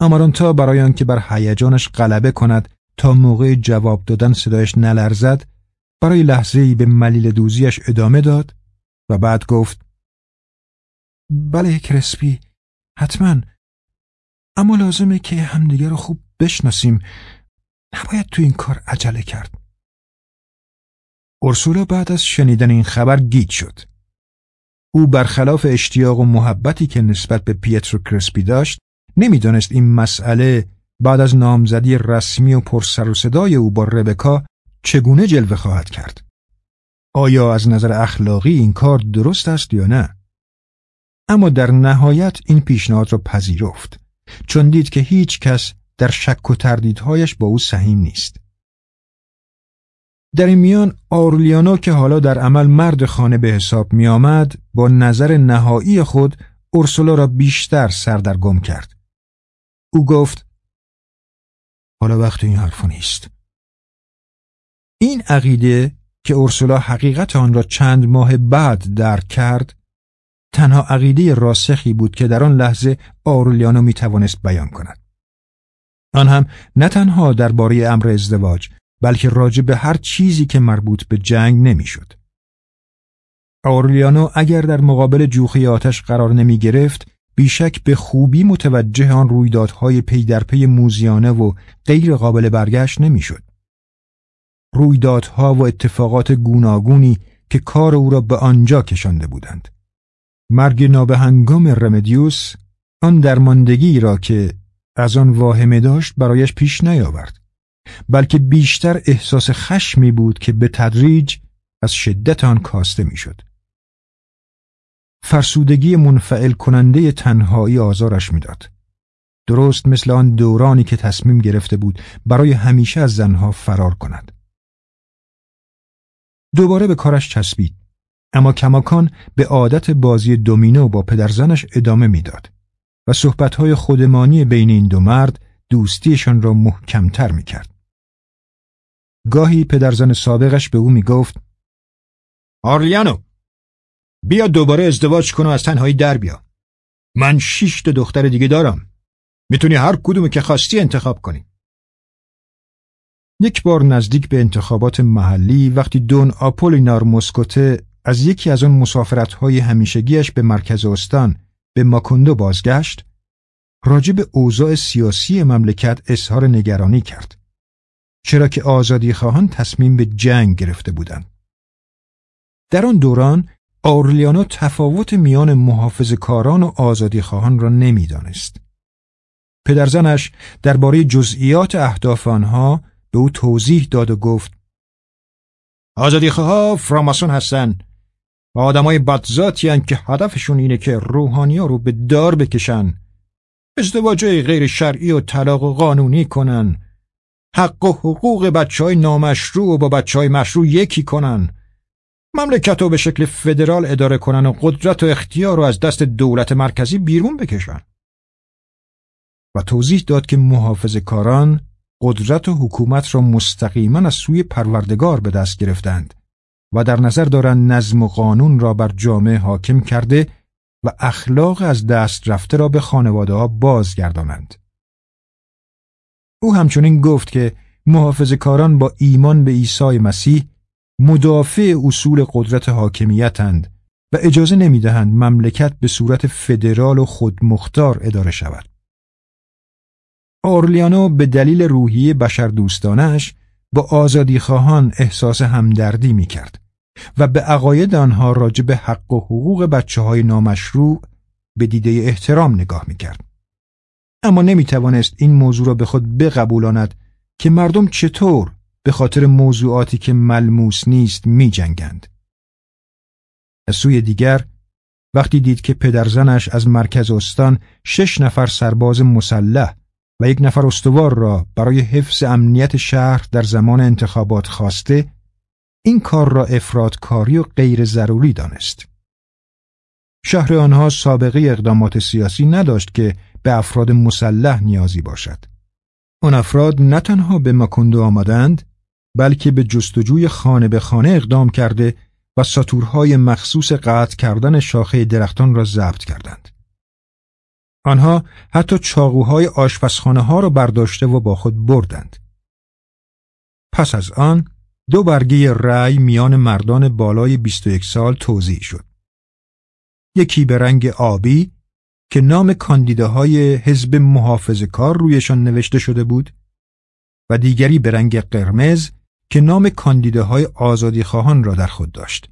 آمارانتا برای آنکه بر هیجانش غلبه کند تا موقع جواب دادن صدایش نلرزد برای لحظه ای به ملیل دوزیش ادامه داد و بعد گفت بله کرسپی حتما اما لازمه که همدیگه رو خوب بشناسیم نباید تو این کار عجله کرد. اورسولا بعد از شنیدن این خبر گیج شد. او برخلاف اشتیاق و محبتی که نسبت به پیترو کرسپی داشت نمی‌دانست این مسئله بعد از نامزدی رسمی و پرسر و صدای او با ربکا چگونه جلوه خواهد کرد. آیا از نظر اخلاقی این کار درست است یا نه؟ اما در نهایت این پیشنهاد را پذیرفت چون دید که هیچ کس در شک و تردیدهایش با او سهیم نیست. در این میان آرلیانو که حالا در عمل مرد خانه به حساب می آمد با نظر نهایی خود اورسولا را بیشتر سردرگم کرد. او گفت حالا وقت این حرفا نیست. این عقیده که اورسولا حقیقت آن را چند ماه بعد درک کرد تنها عقیده راسخی بود که در آن لحظه آرولیانو می توانست بیان کند. آن هم نه تنها درباره امر ازدواج بلکه راجع به هر چیزی که مربوط به جنگ نمی‌شد. آورلیانو اگر در مقابل جوخی آتش قرار نمی گرفت بیشک به خوبی متوجه آن رویدادهای پی در پی موزیانه و غیر قابل برگشت نمی‌شد. رویدادها و اتفاقات گوناگونی که کار او را به آنجا کشانده بودند. مرگ نابهنگام رمدیوس آن درماندگی را که از آن واهمه داشت برایش پیش نیاورد بلکه بیشتر احساس خشمی بود که به تدریج از شدت آن کاسته می‌شد. فرسودگی منفعل کننده تنهایی آزارش می‌داد. درست مثل آن دورانی که تصمیم گرفته بود برای همیشه از زنها فرار کند. دوباره به کارش چسبید اما کماکان به عادت بازی دومینو با پدرزنش ادامه می‌داد و صحبتهای خودمانی بین این دو مرد دوستیشان را محکمتر می‌کرد. گاهی پدرزن سابقش به او می‌گفت آرلیانو بیا دوباره ازدواج کن و از تنهایی در بیا. من شش تا دختر دیگه دارم. می‌تونی هر کدوم که خواستی انتخاب کنی. یک بار نزدیک به انتخابات محلی وقتی دون آپولینار مسکوته از یکی از آن مسافرت‌های همیشگیش به مرکز استان به ماکوندو بازگشت راجع به اوضاع سیاسی مملکت اظهار نگرانی کرد. چرا که آزادی خواهان تصمیم به جنگ گرفته بودند. در آن دوران آرلیانو تفاوت میان محافظ کاران و آزادی خواهان را نمی‌دانست. پدرزنش درباره جزئیات اهداف آنها به او توضیح داد و گفت آزادی خواه فراماسون هستن. و آدمای بدذاتی که هدفشون اینه که روحانی ها رو به دار بکشن ازدواجای غیر شرعی و طلاق و قانونی کنن حق و حقوق بچه های نامشروع و با بچه های مشروع یکی کنن. مملکت رو به شکل فدرال اداره کنن و قدرت و اختیار رو از دست دولت مرکزی بیرون بکشن. و توضیح داد که محافظ کاران قدرت و حکومت را مستقیما از سوی پروردگار به دست گرفتند. و در نظر دارند نظم و قانون را بر جامعه حاکم کرده و اخلاق از دست رفته را به خانواده ها بازگردانند. او همچنین گفت که محافظ کاران با ایمان به عیسی مسیح مدافع اصول قدرت حاکمیتند و اجازه نمی‌دهند مملکت به صورت فدرال و خودمختار اداره شود. آرلیانو به دلیل روحیه بشردوستانش با آزادی خواهان احساس همدردی می کرد و به عقاید آنها راجع به حق و حقوق بچه های نامشروع به دیده احترام نگاه می کرد. اما نمی توانست این موضوع را به خود بقبولاند که مردم چطور به خاطر موضوعاتی که ملموس نیست می جنگند. از سوی دیگر وقتی دید که پدرزنش از مرکز استان شش نفر سرباز مسلح و یک نفر استوار را برای حفظ امنیت شهر در زمان انتخابات خواسته این کار را افرادکاری و غیر ضروری دانست. شهر آنها سابقه اقدامات سیاسی نداشت که به افراد مسلح نیازی باشد. آن افراد نه تنها به مکندو آمدند بلکه به جستجوی خانه به خانه اقدام کرده و ساتورهای مخصوص قطع کردن شاخه درختان را ضبط کردند. آنها حتی چاقوهای آشپزخانه ها را برداشته و با خود بردند. پس از آن دو برگه رأی میان مردان بالای 21 سال توضیح شد. یکی به رنگ آبی که نام کاندیداهای حزب محافظ کار رویشان نوشته شده بود و دیگری به رنگ قرمز که نام کاندیداهای آزادی خواهان را در خود داشت.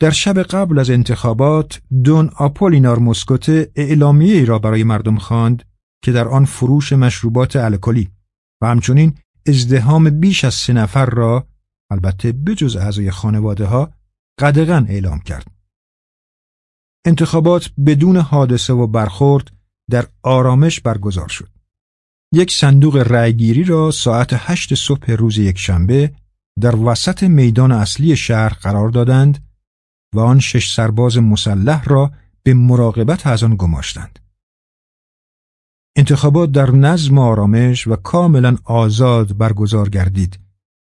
در شب قبل از انتخابات دون آپولینار مسکوت اعلامیه ای را برای مردم خواند که در آن فروش مشروبات الکلی و همچنین ازدهام بیش از سه نفر را البته بجز اعضای خانواده ها قدغن اعلام کرد. انتخابات بدون حادثه و برخورد در آرامش برگزار شد. یک صندوق رأیگیری را ساعت هشت صبح روز یکشنبه در وسط میدان اصلی شهر قرار دادند و آن شش سرباز مسلح را به مراقبت از آن گماشتند. انتخابات در نظم و آرامش و کاملا آزاد برگزار گردید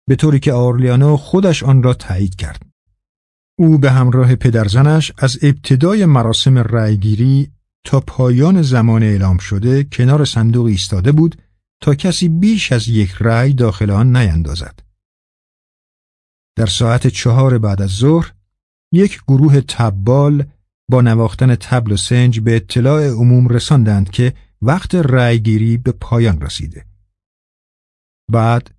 به طوری که آرلیانو خودش آن را تایید کرد. او به همراه پدرزنش از ابتدای مراسم رأیگیری تا پایان زمان اعلام شده کنار صندوق ایستاده بود تا کسی بیش از یک رأی داخل آن نیندازد. در ساعت چهار بعد از ظهر یک گروه تبال با نواختن تبل و سنج به اطلاع عموم رساندند که وقت رأیگیری به پایان رسیده. بعد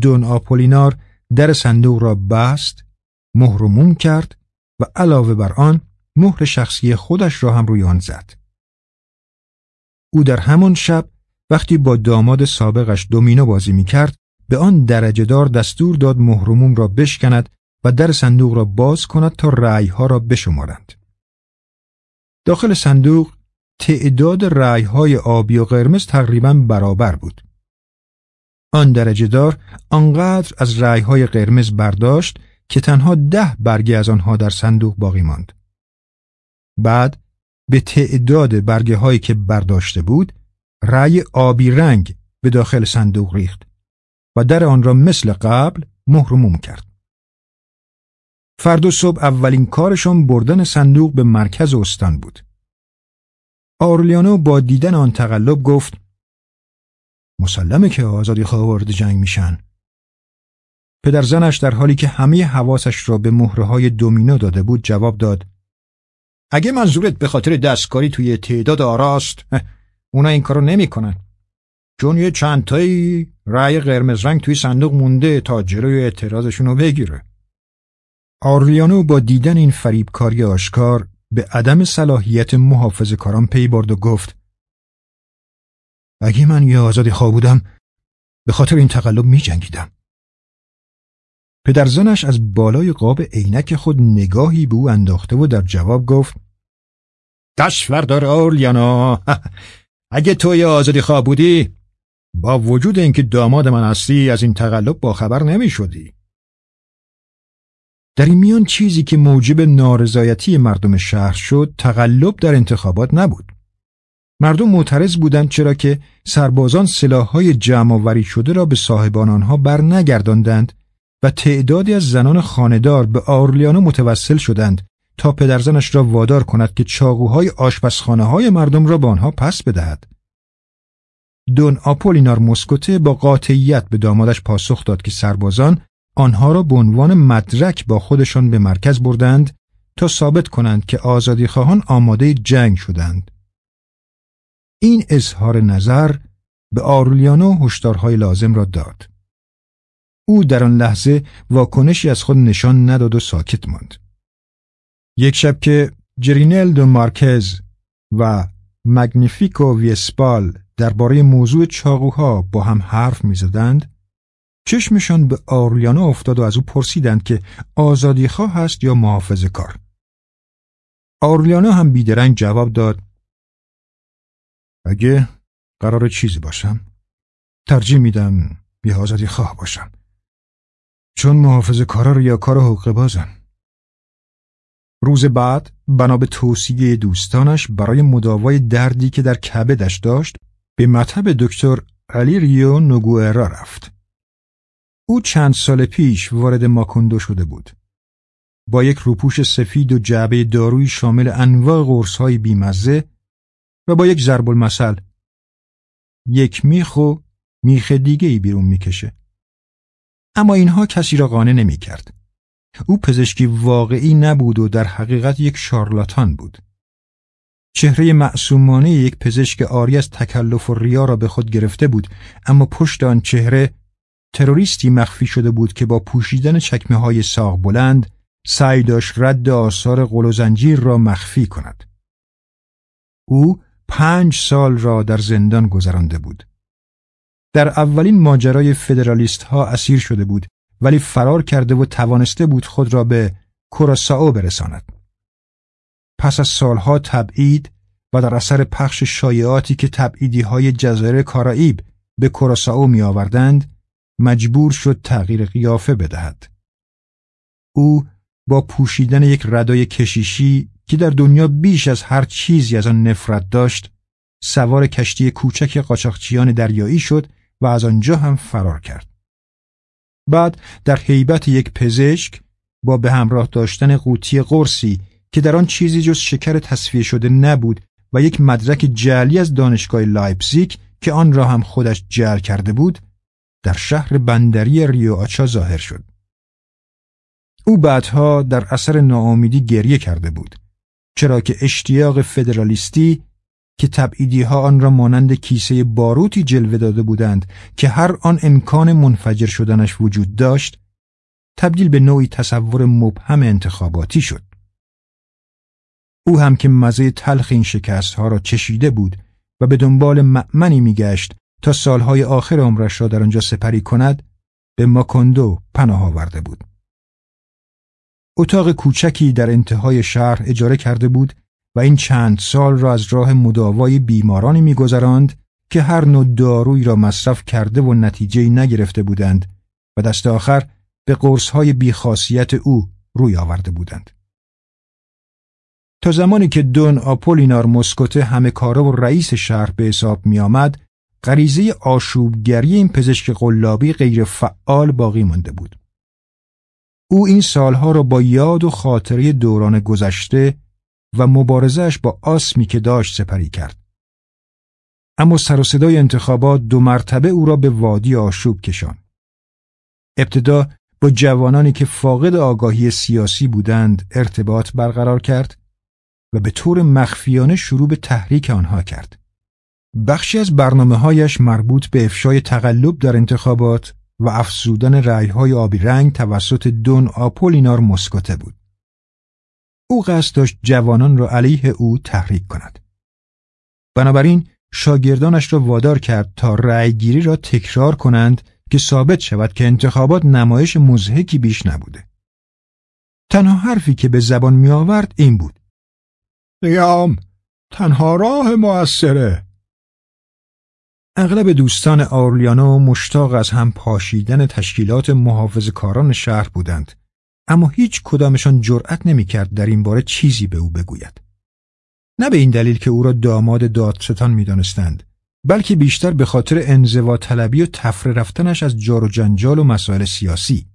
دون آپولینار در صندوق را بست، مهر کرد و علاوه بر آن مهر شخصی خودش را هم روی آن زد. او در همان شب وقتی با داماد سابقش دومینو بازی می کرد به آن درجه دار دستور داد مهرموم را بشکند و در صندوق را باز کند تا رأیها را بشمارند. داخل صندوق تعداد رأیهای آبی و قرمز تقریبا برابر بود. آن درجه دار آنقدر از رأیهای قرمز برداشت که تنها ده برگه از آنها در صندوق باقی ماند. بعد به تعداد برگه هایی که برداشته بود رأی آبی رنگ به داخل صندوق ریخت و در آن را مثل قبل مهرموم کرد. فردا صبح اولین کارشان بردن صندوق به مرکز استان بود. آرلیانو با دیدن آن تقلب گفت مسلمه که آزادی خواه وارد جنگ میشن. پدر زنش در حالی که همه حواسش را به مهره های دومینو داده بود جواب داد اگه منظورت به خاطر دستکاری توی تعداد آراست اونا این کارو نمی‌کنن. چون یه چند تایی رأی قرمز رنگ توی صندوق مونده تا جلوی اعتراضشون رو بگیره. آرلیانو با دیدن این فریبکاری آشکار به عدم صلاحیت محافظ کاران پی برد و گفت اگه من یه آزادی خواه بودم به خاطر این تقلب می جنگیدم. پدرزنش از بالای قاب عینک خود نگاهی به او انداخته و در جواب گفت دست وردار آرلیانا اگه توی آزادی خواه بودی با وجود اینکه داماد من هستی از این تقلب با خبر نمی شدی. در این میان چیزی که موجب نارضایتی مردم شهر شد تقلب در انتخابات نبود. مردم معترض بودند چرا که سربازان سلاحهای جمع شده را به صاحبان آنها بر نگرداندند و تعدادی از زنان خاندار به آرلیانو متوسل شدند تا پدرزنش را وادار کند که چاقوهای آشپزخانه های مردم را به آنها پس بدهد. دون آپولینار مسکوته با قاطعیت به دامادش پاسخ داد که سربازان آنها را به عنوان مدرک با خودشان به مرکز بردند تا ثابت کنند که آزادی خواهان آماده جنگ شدند. این اظهار نظر به آرولیانو هشدارهای لازم را داد. او در آن لحظه واکنشی از خود نشان نداد و ساکت ماند. یک شب که جرینل دو مارکز و مگنیفیکو ویسپال درباره موضوع چاقوها با هم حرف می‌زدند چشمشان به آرلیانو افتاد و از او پرسیدند که آزادی خواه هست یا محافظ کار. آرلیانو هم بیدرنگ جواب داد اگه قرار چیزی باشم ترجیح میدم بی آزادی خواه باشم. چون محافظ کارا یا کار حقوق بازم روز بعد بنا به توصیه دوستانش برای مداوای دردی که در کبدش داشت به مطب دکتر علی ریو نوگوئرا رفت. او چند سال پیش وارد ماکوندو شده بود. با یک روپوش سفید و جعبه دارویی شامل انواع قرصهای بیمزه و با یک ضرب المثل یک میخ و میخ دیگه ای بیرون می‌کشه. اما اینها کسی را قانع نمی کرد. او پزشکی واقعی نبود و در حقیقت یک شارلاتان بود. چهره معصومانه یک پزشک آری از تکلف و ریا را به خود گرفته بود اما پشت آن چهره تروریستی مخفی شده بود که با پوشیدن چکمه های ساق بلند سعی داشت رد آثار قل و زنجیر را مخفی کند. او پنج سال را در زندان گذرانده بود. در اولین ماجرای فدرالیست ها اسیر شده بود ولی فرار کرده و توانسته بود خود را به کوراساو برساند. پس از سالها تبعید و در اثر پخش شایعاتی که تبعیدی های جزایر کارائیب به کوراساو می آوردند مجبور شد تغییر قیافه بدهد. او با پوشیدن یک ردای کشیشی که در دنیا بیش از هر چیزی از آن نفرت داشت سوار کشتی کوچک قاچاقچیان دریایی شد و از آنجا هم فرار کرد. بعد در حیبت یک پزشک با به همراه داشتن قوطی قرصی که در آن چیزی جز شکر تصفیه شده نبود و یک مدرک جعلی از دانشگاه لایپزیگ که آن را هم خودش جعل کرده بود در شهر بندری ریو آچا ظاهر شد. او بعدها در اثر ناامیدی گریه کرده بود چرا که اشتیاق فدرالیستی که تبعیدی ها آن را مانند کیسه باروتی جلوه داده بودند که هر آن امکان منفجر شدنش وجود داشت تبدیل به نوعی تصور مبهم انتخاباتی شد. او هم که مزه تلخ این شکست ها را چشیده بود و به دنبال مأمنی میگشت تا سالهای آخر عمرش را در آنجا سپری کند به ماکوندو پناه آورده بود. اتاق کوچکی در انتهای شهر اجاره کرده بود و این چند سال را از راه مداوای بیمارانی میگذراند که هر نوع دارویی را مصرف کرده و نتیجه نگرفته بودند و دست آخر به قرصهای بیخاصیت او روی آورده بودند. تا زمانی که دون آپولینار مسکوته همه کاره و رئیس شهر به حساب می آمد، غریزه آشوبگری این پزشک قلابی غیر فعال باقی مانده بود. او این سالها را با یاد و خاطره دوران گذشته و مبارزهش با آسمی که داشت سپری کرد. اما سر و صدای انتخابات دو مرتبه او را به وادی آشوب کشان. ابتدا با جوانانی که فاقد آگاهی سیاسی بودند ارتباط برقرار کرد و به طور مخفیانه شروع به تحریک آنها کرد. بخشی از برنامه هایش مربوط به افشای تقلب در انتخابات و افزودن رأیهای آبی رنگ توسط دون آپولینار مسکوته بود. او قصد داشت جوانان را علیه او تحریک کند. بنابراین شاگردانش را وادار کرد تا رأیگیری را تکرار کنند که ثابت شود که انتخابات نمایش مزهکی بیش نبوده. تنها حرفی که به زبان می آورد این بود. قیام تنها راه موثره. اغلب دوستان آرلیانو مشتاق از هم پاشیدن تشکیلات محافظ کاران شهر بودند اما هیچ کدامشان جرأت نمی‌کرد در این باره چیزی به او بگوید. نه به این دلیل که او را داماد دادستان می‌دانستند بلکه بیشتر به خاطر انزوا طلبی و تفره رفتنش از جار و جنجال و مسائل سیاسی.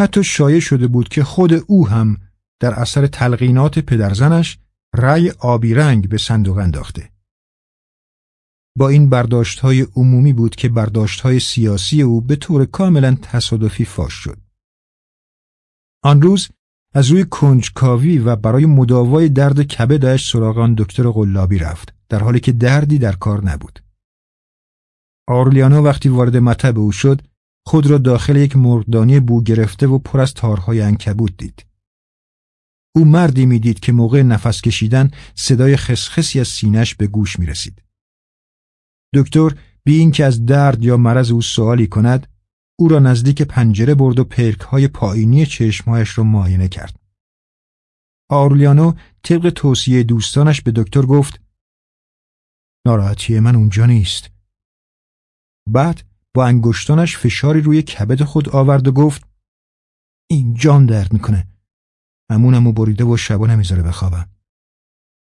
حتی شایع شده بود که خود او هم در اثر تلقینات پدرزنش رأی آبی رنگ به صندوق انداخته. با این برداشت های عمومی بود که برداشت های سیاسی او به طور کاملا تصادفی فاش شد. آن روز از روی کنجکاوی و برای مداوای درد کبدش سراغ آن دکتر قلابی رفت در حالی که دردی در کار نبود. آرلیانو وقتی وارد مطب او شد خود را داخل یک مردانی بو گرفته و پر از تارهای انکبوت دید. او مردی می‌دید که موقع نفس کشیدن صدای خسخسی از سینش به گوش می رسید. دکتر بی اینکه از درد یا مرض او سوالی کند او را نزدیک پنجره برد و پرک های پایینی چشمهایش را معاینه کرد. آرلیانو طبق توصیه دوستانش به دکتر گفت ناراحتی من اونجا نیست. بعد با انگشتانش فشاری روی کبد خود آورد و گفت این جان درد می‌کنه. امونمو بریده و شبا نمی‌ذاره بخوابم.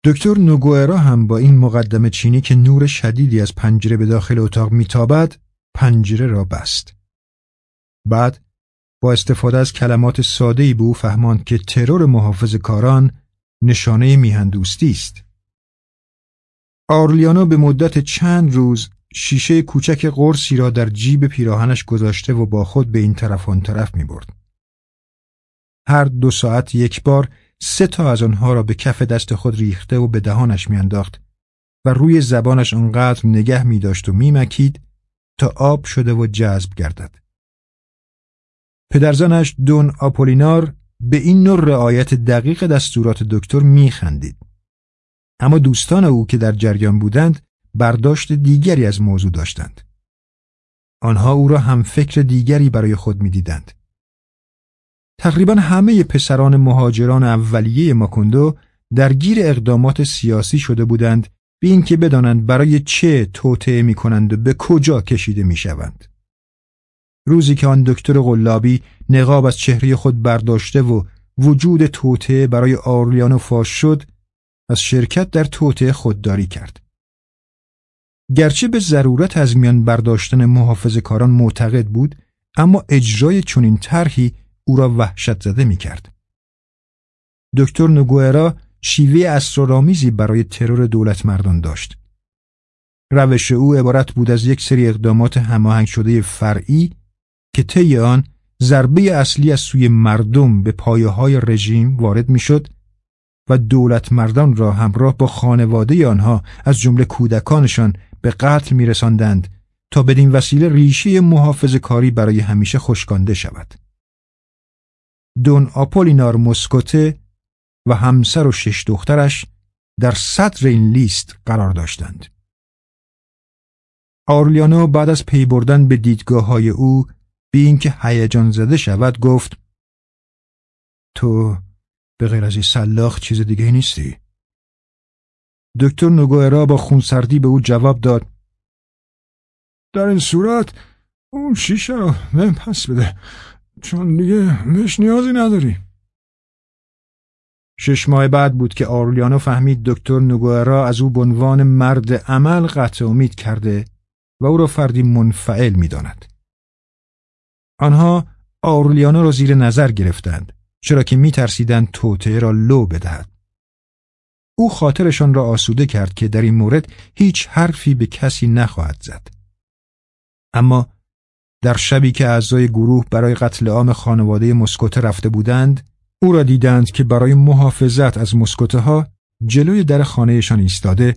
دکتر نوگوئرا هم با این مقدمه چینی که نور شدیدی از پنجره به داخل اتاق میتابد پنجره را بست. بعد با استفاده از کلمات ساده‌ای به او فهماند که ترور محافظ کاران نشانه میهندوستی است. آرلیانو به مدت چند روز شیشه کوچک قرصی را در جیب پیراهنش گذاشته و با خود به این طرف آن طرف می برد. هر دو ساعت یک بار سه تا از آنها را به کف دست خود ریخته و به دهانش میانداخت و روی زبانش آنقدر نگه می داشت و می مکید تا آب شده و جذب گردد. پدرزنش دون آپولینار به این نوع رعایت دقیق دستورات دکتر می خندید. اما دوستان او که در جریان بودند برداشت دیگری از موضوع داشتند. آنها او را هم فکر دیگری برای خود می‌دیدند. تقریبا همه پسران مهاجران اولیه ماکوندو درگیر اقدامات سیاسی شده بودند به اینکه بدانند برای چه توطعه می کنند و به کجا کشیده می شوند. روزی که آن دکتر غلابی نقاب از چهره خود برداشته و وجود توطعه برای آرلیانو فاش شد از شرکت در توطعه خودداری کرد. گرچه به ضرورت از میان برداشتن محافظ کاران معتقد بود اما اجرای چنین طرحی او را وحشت زده می کرد. دکتر نگوئرا شیوه اسرارآمیزی برای ترور دولت مردان داشت. روش او عبارت بود از یک سری اقدامات هماهنگ شده فرعی که طی آن ضربه اصلی از سوی مردم به پایه های رژیم وارد می‌شد و دولت مردان را همراه با خانواده آنها از جمله کودکانشان به قتل میرساندند تا بدین وسیله ریشه محافظ کاری برای همیشه خشکانده شود. دون آپولینار مسکوته و همسر و شش دخترش در صدر این لیست قرار داشتند. آرلیانو بعد از پی بردن به دیدگاه های او بی اینکه هیجان زده شود گفت تو به غیر از این سلاخ چیز دیگه نیستی؟ دکتر نگوئرا با خونسردی به او جواب داد در این صورت اون شیشه رو بهم پس بده چون دیگه مش نیازی نداری شش ماه بعد بود که آرلیانو فهمید دکتر نگوئرا از او به عنوان مرد عمل قطع امید کرده و او را فردی منفعل می‌داند. آنها آرلیانو را زیر نظر گرفتند چرا که میترسیدند توطعه را لو بدهد. او خاطرشان را آسوده کرد که در این مورد هیچ حرفی به کسی نخواهد زد. اما در شبی که اعضای گروه برای قتل عام خانواده مسکوته رفته بودند، او را دیدند که برای محافظت از مسکوته ها جلوی در خانهشان ایستاده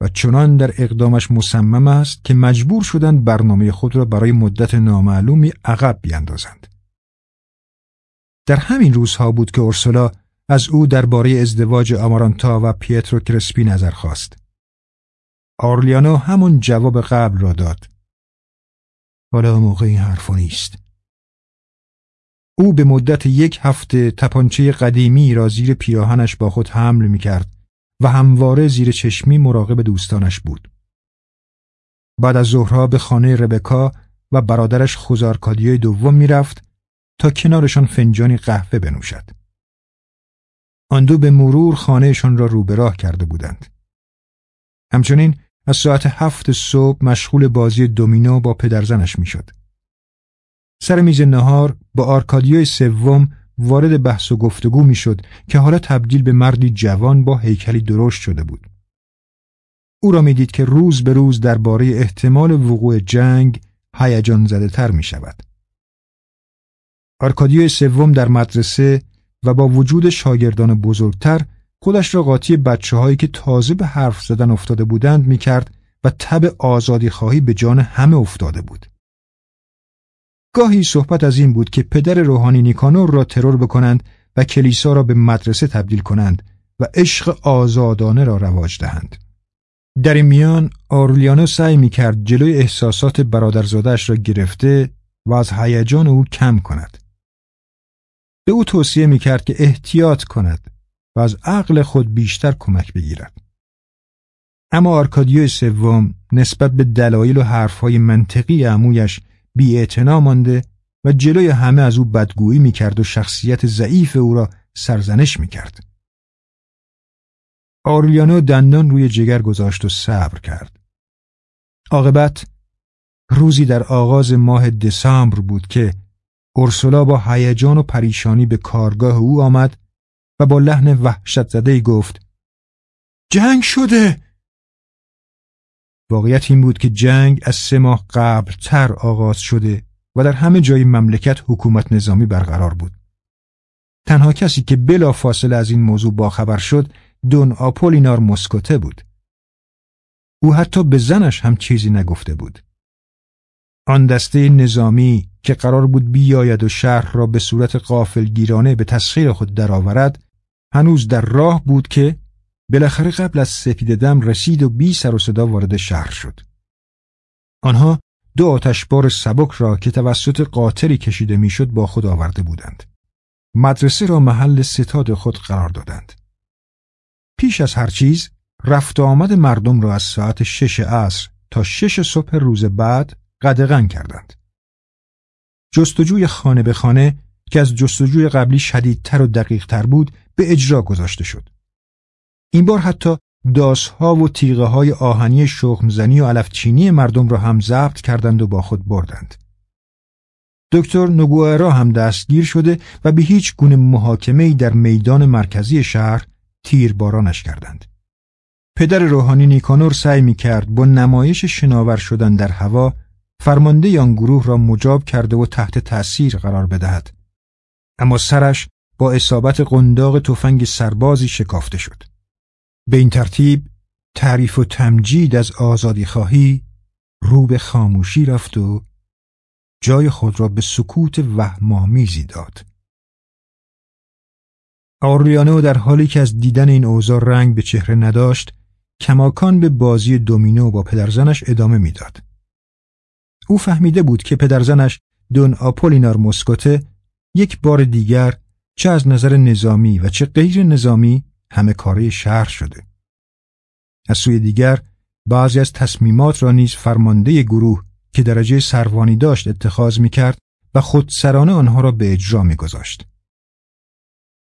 و چنان در اقدامش مصمم است که مجبور شدند برنامه خود را برای مدت نامعلومی عقب بیندازند. در همین روزها بود که اورسولا از او درباره ازدواج آمارانتا و پیترو کرسپی نظر خواست. آرلیانو همون جواب قبل را داد. حالا موقع این حرفا نیست. او به مدت یک هفته تپانچه قدیمی را زیر پیراهنش با خود حمل می کرد و همواره زیر چشمی مراقب دوستانش بود. بعد از ظهرها به خانه ربکا و برادرش خوزارکادیای دوم می‌رفت تا کنارشان فنجانی قهوه بنوشد. آن دو به مرور خانهشان را رو به راه کرده بودند. همچنین از ساعت هفت صبح مشغول بازی دومینو با پدرزنش می‌شد. سر میز نهار با آرکادیوی سوم وارد بحث و گفتگو می‌شد که حالا تبدیل به مردی جوان با هیکلی درشت شده بود. او را می‌دید که روز به روز درباره احتمال وقوع جنگ هیجان زده تر می شود. آرکادیو سوم در مدرسه و با وجود شاگردان بزرگتر خودش را قاطی بچه هایی که تازه به حرف زدن افتاده بودند می کرد و تب آزادی خواهی به جان همه افتاده بود. گاهی صحبت از این بود که پدر روحانی نیکانور را ترور بکنند و کلیسا را به مدرسه تبدیل کنند و عشق آزادانه را رواج دهند. در این میان آرولیانو سعی می کرد جلوی احساسات برادرزادش را گرفته و از هیجان او کم کند. به او توصیه می کرد که احتیاط کند و از عقل خود بیشتر کمک بگیرد. اما آرکادیو سوم نسبت به دلایل و حرفهای منطقی عمویش بی مانده و جلوی همه از او بدگویی می کرد و شخصیت ضعیف او را سرزنش می کرد. آرولیانو دندان روی جگر گذاشت و صبر کرد. عاقبت روزی در آغاز ماه دسامبر بود که اورسولا با هیجان و پریشانی به کارگاه او آمد و با لحن وحشت زده گفت جنگ شده واقعیت این بود که جنگ از سه ماه قبل تر آغاز شده و در همه جای مملکت حکومت نظامی برقرار بود. تنها کسی که بلا فاصله از این موضوع باخبر شد دون آپولینار مسکوته بود. او حتی به زنش هم چیزی نگفته بود. آن دسته نظامی که قرار بود بیاید و شهر را به صورت قافلگیرانه به تسخیر خود درآورد هنوز در راه بود که بالاخره قبل از سپید دم رسید و بی سر و صدا وارد شهر شد. آنها دو آتشبار سبک را که توسط قاطری کشیده می‌شد با خود آورده بودند. مدرسه را محل ستاد خود قرار دادند. پیش از هر چیز رفت آمد مردم را از ساعت شش عصر تا شش صبح روز بعد قدغن کردند. جستجوی خانه به خانه که از جستجوی قبلی شدیدتر و دقیقتر بود به اجرا گذاشته شد. این بار حتی داسها و تیغه های آهنی شخمزنی و علفچینی مردم را هم ضبط کردند و با خود بردند. دکتر نگوئرا هم دستگیر شده و به هیچ گونه محاکمه در میدان مرکزی شهر تیربارانش کردند. پدر روحانی نیکانور سعی می کرد با نمایش شناور شدن در هوا فرمانده آن گروه را مجاب کرده و تحت تأثیر قرار بدهد. اما سرش با اصابت قنداق تفنگ سربازی شکافته شد. به این ترتیب تعریف و تمجید از آزادی خواهی رو به خاموشی رفت و جای خود را به سکوت وهمامیزی داد. آوریانو در حالی که از دیدن این اوضاع رنگ به چهره نداشت کماکان به بازی دومینو با پدرزنش ادامه می‌داد. او فهمیده بود که پدرزنش دون آپولینار مسکوته یک بار دیگر چه از نظر نظامی و چه غیر نظامی همه کاره شهر شده. از سوی دیگر بعضی از تصمیمات را نیز فرمانده گروه که درجه سروانی داشت اتخاذ می کرد و خودسرانه آنها را به اجرا می گذاشت.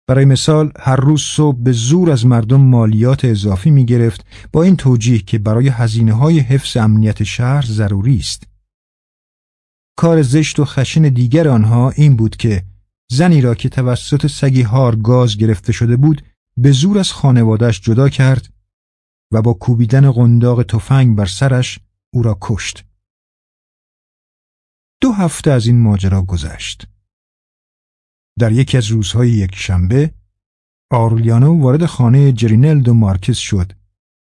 برای مثال هر روز صبح به زور از مردم مالیات اضافی می گرفت با این توجیه که برای هزینه های حفظ امنیت شهر ضروری است. کار زشت و خشن دیگر آنها این بود که زنی را که توسط سگی هار گاز گرفته شده بود به زور از خانوادش جدا کرد و با کوبیدن قنداق تفنگ بر سرش او را کشت. دو هفته از این ماجرا گذشت. در یکی از روزهای یک شنبه آرولیانو وارد خانه جرینلد و مارکز شد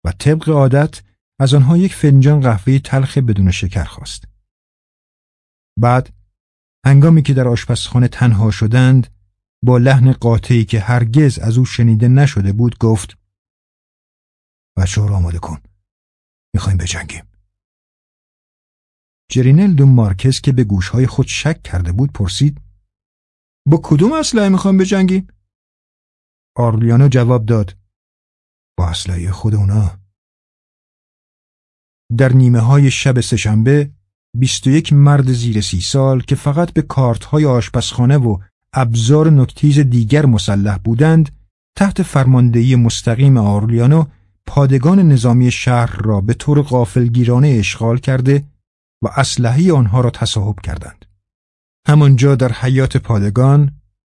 و طبق عادت از آنها یک فنجان قهوه تلخ بدون شکر خواست. بعد هنگامی که در آشپزخانه تنها شدند با لحن قاطعی که هرگز از او شنیده نشده بود گفت بچه رو آماده کن می‌خوایم بجنگیم جرینلد و مارکز که به گوشهای خود شک کرده بود پرسید با کدوم اسلحه می‌خوایم بجنگیم؟ آرلیانو جواب داد با اسلحه خود اونا در نیمه های شب سهشنبه بیست و یک مرد زیر سی سال که فقط به کارت های آشپزخانه و ابزار نکتیز دیگر مسلح بودند تحت فرماندهی مستقیم آرلیانو پادگان نظامی شهر را به طور غافلگیرانه اشغال کرده و اسلحه آنها را تصاحب کردند. همانجا در حیات پادگان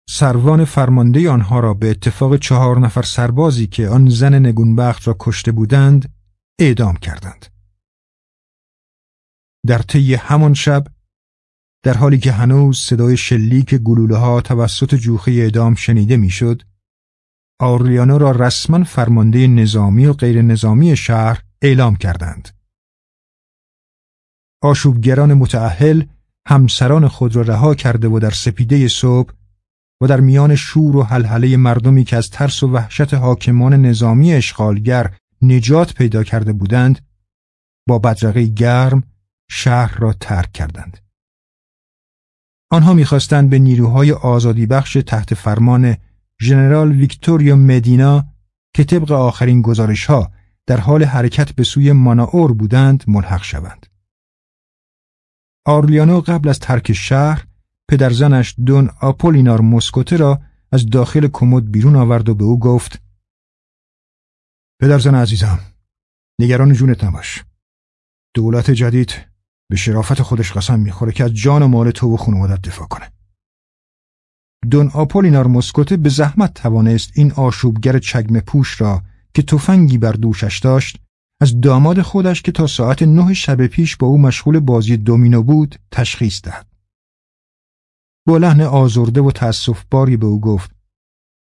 سروان فرمانده آنها را به اتفاق چهار نفر سربازی که آن زن نگونبخت را کشته بودند اعدام کردند. در طی همان شب در حالی که هنوز صدای شلیک گلوله ها توسط جوخه اعدام شنیده می‌شد، آرلیانو را رسما فرمانده نظامی و غیر نظامی شهر اعلام کردند. آشوبگران متعهل همسران خود را رها کرده و در سپیده صبح و در میان شور و حلحله مردمی که از ترس و وحشت حاکمان نظامی اشغالگر نجات پیدا کرده بودند با بدرقه گرم شهر را ترک کردند. آنها می‌خواستند به نیروهای آزادی بخش تحت فرمان ژنرال ویکتوریو مدینا که طبق آخرین گزارش ها در حال حرکت به سوی ماناور بودند ملحق شوند. آرلیانو قبل از ترک شهر پدرزنش دون آپولینار مسکوته را از داخل کمد بیرون آورد و به او گفت پدرزن عزیزم نگران جونت نباش دولت جدید به شرافت خودش قسم می‌خوره که از جان و مال تو و خانوادت دفاع کنه دون آپولینار مسکوته به زحمت توانست این آشوبگر چگم پوش را که تفنگی بر دوشش داشت از داماد خودش که تا ساعت نه شب پیش با او مشغول بازی دومینو بود تشخیص دهد. با لحن آزرده و تأصف باری به او گفت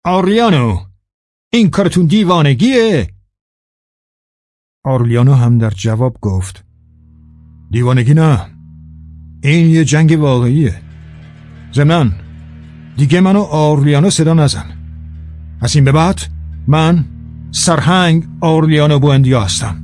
آریانو این کارتون دیوانگیه
آرلیانو هم در جواب گفت
دیوانگی نه این یه جنگ واقعیه. زمنان دیگه منو آرلیانو صدا نزن. از این به بعد من سرهنگ آرلیانو بوندیا هستم.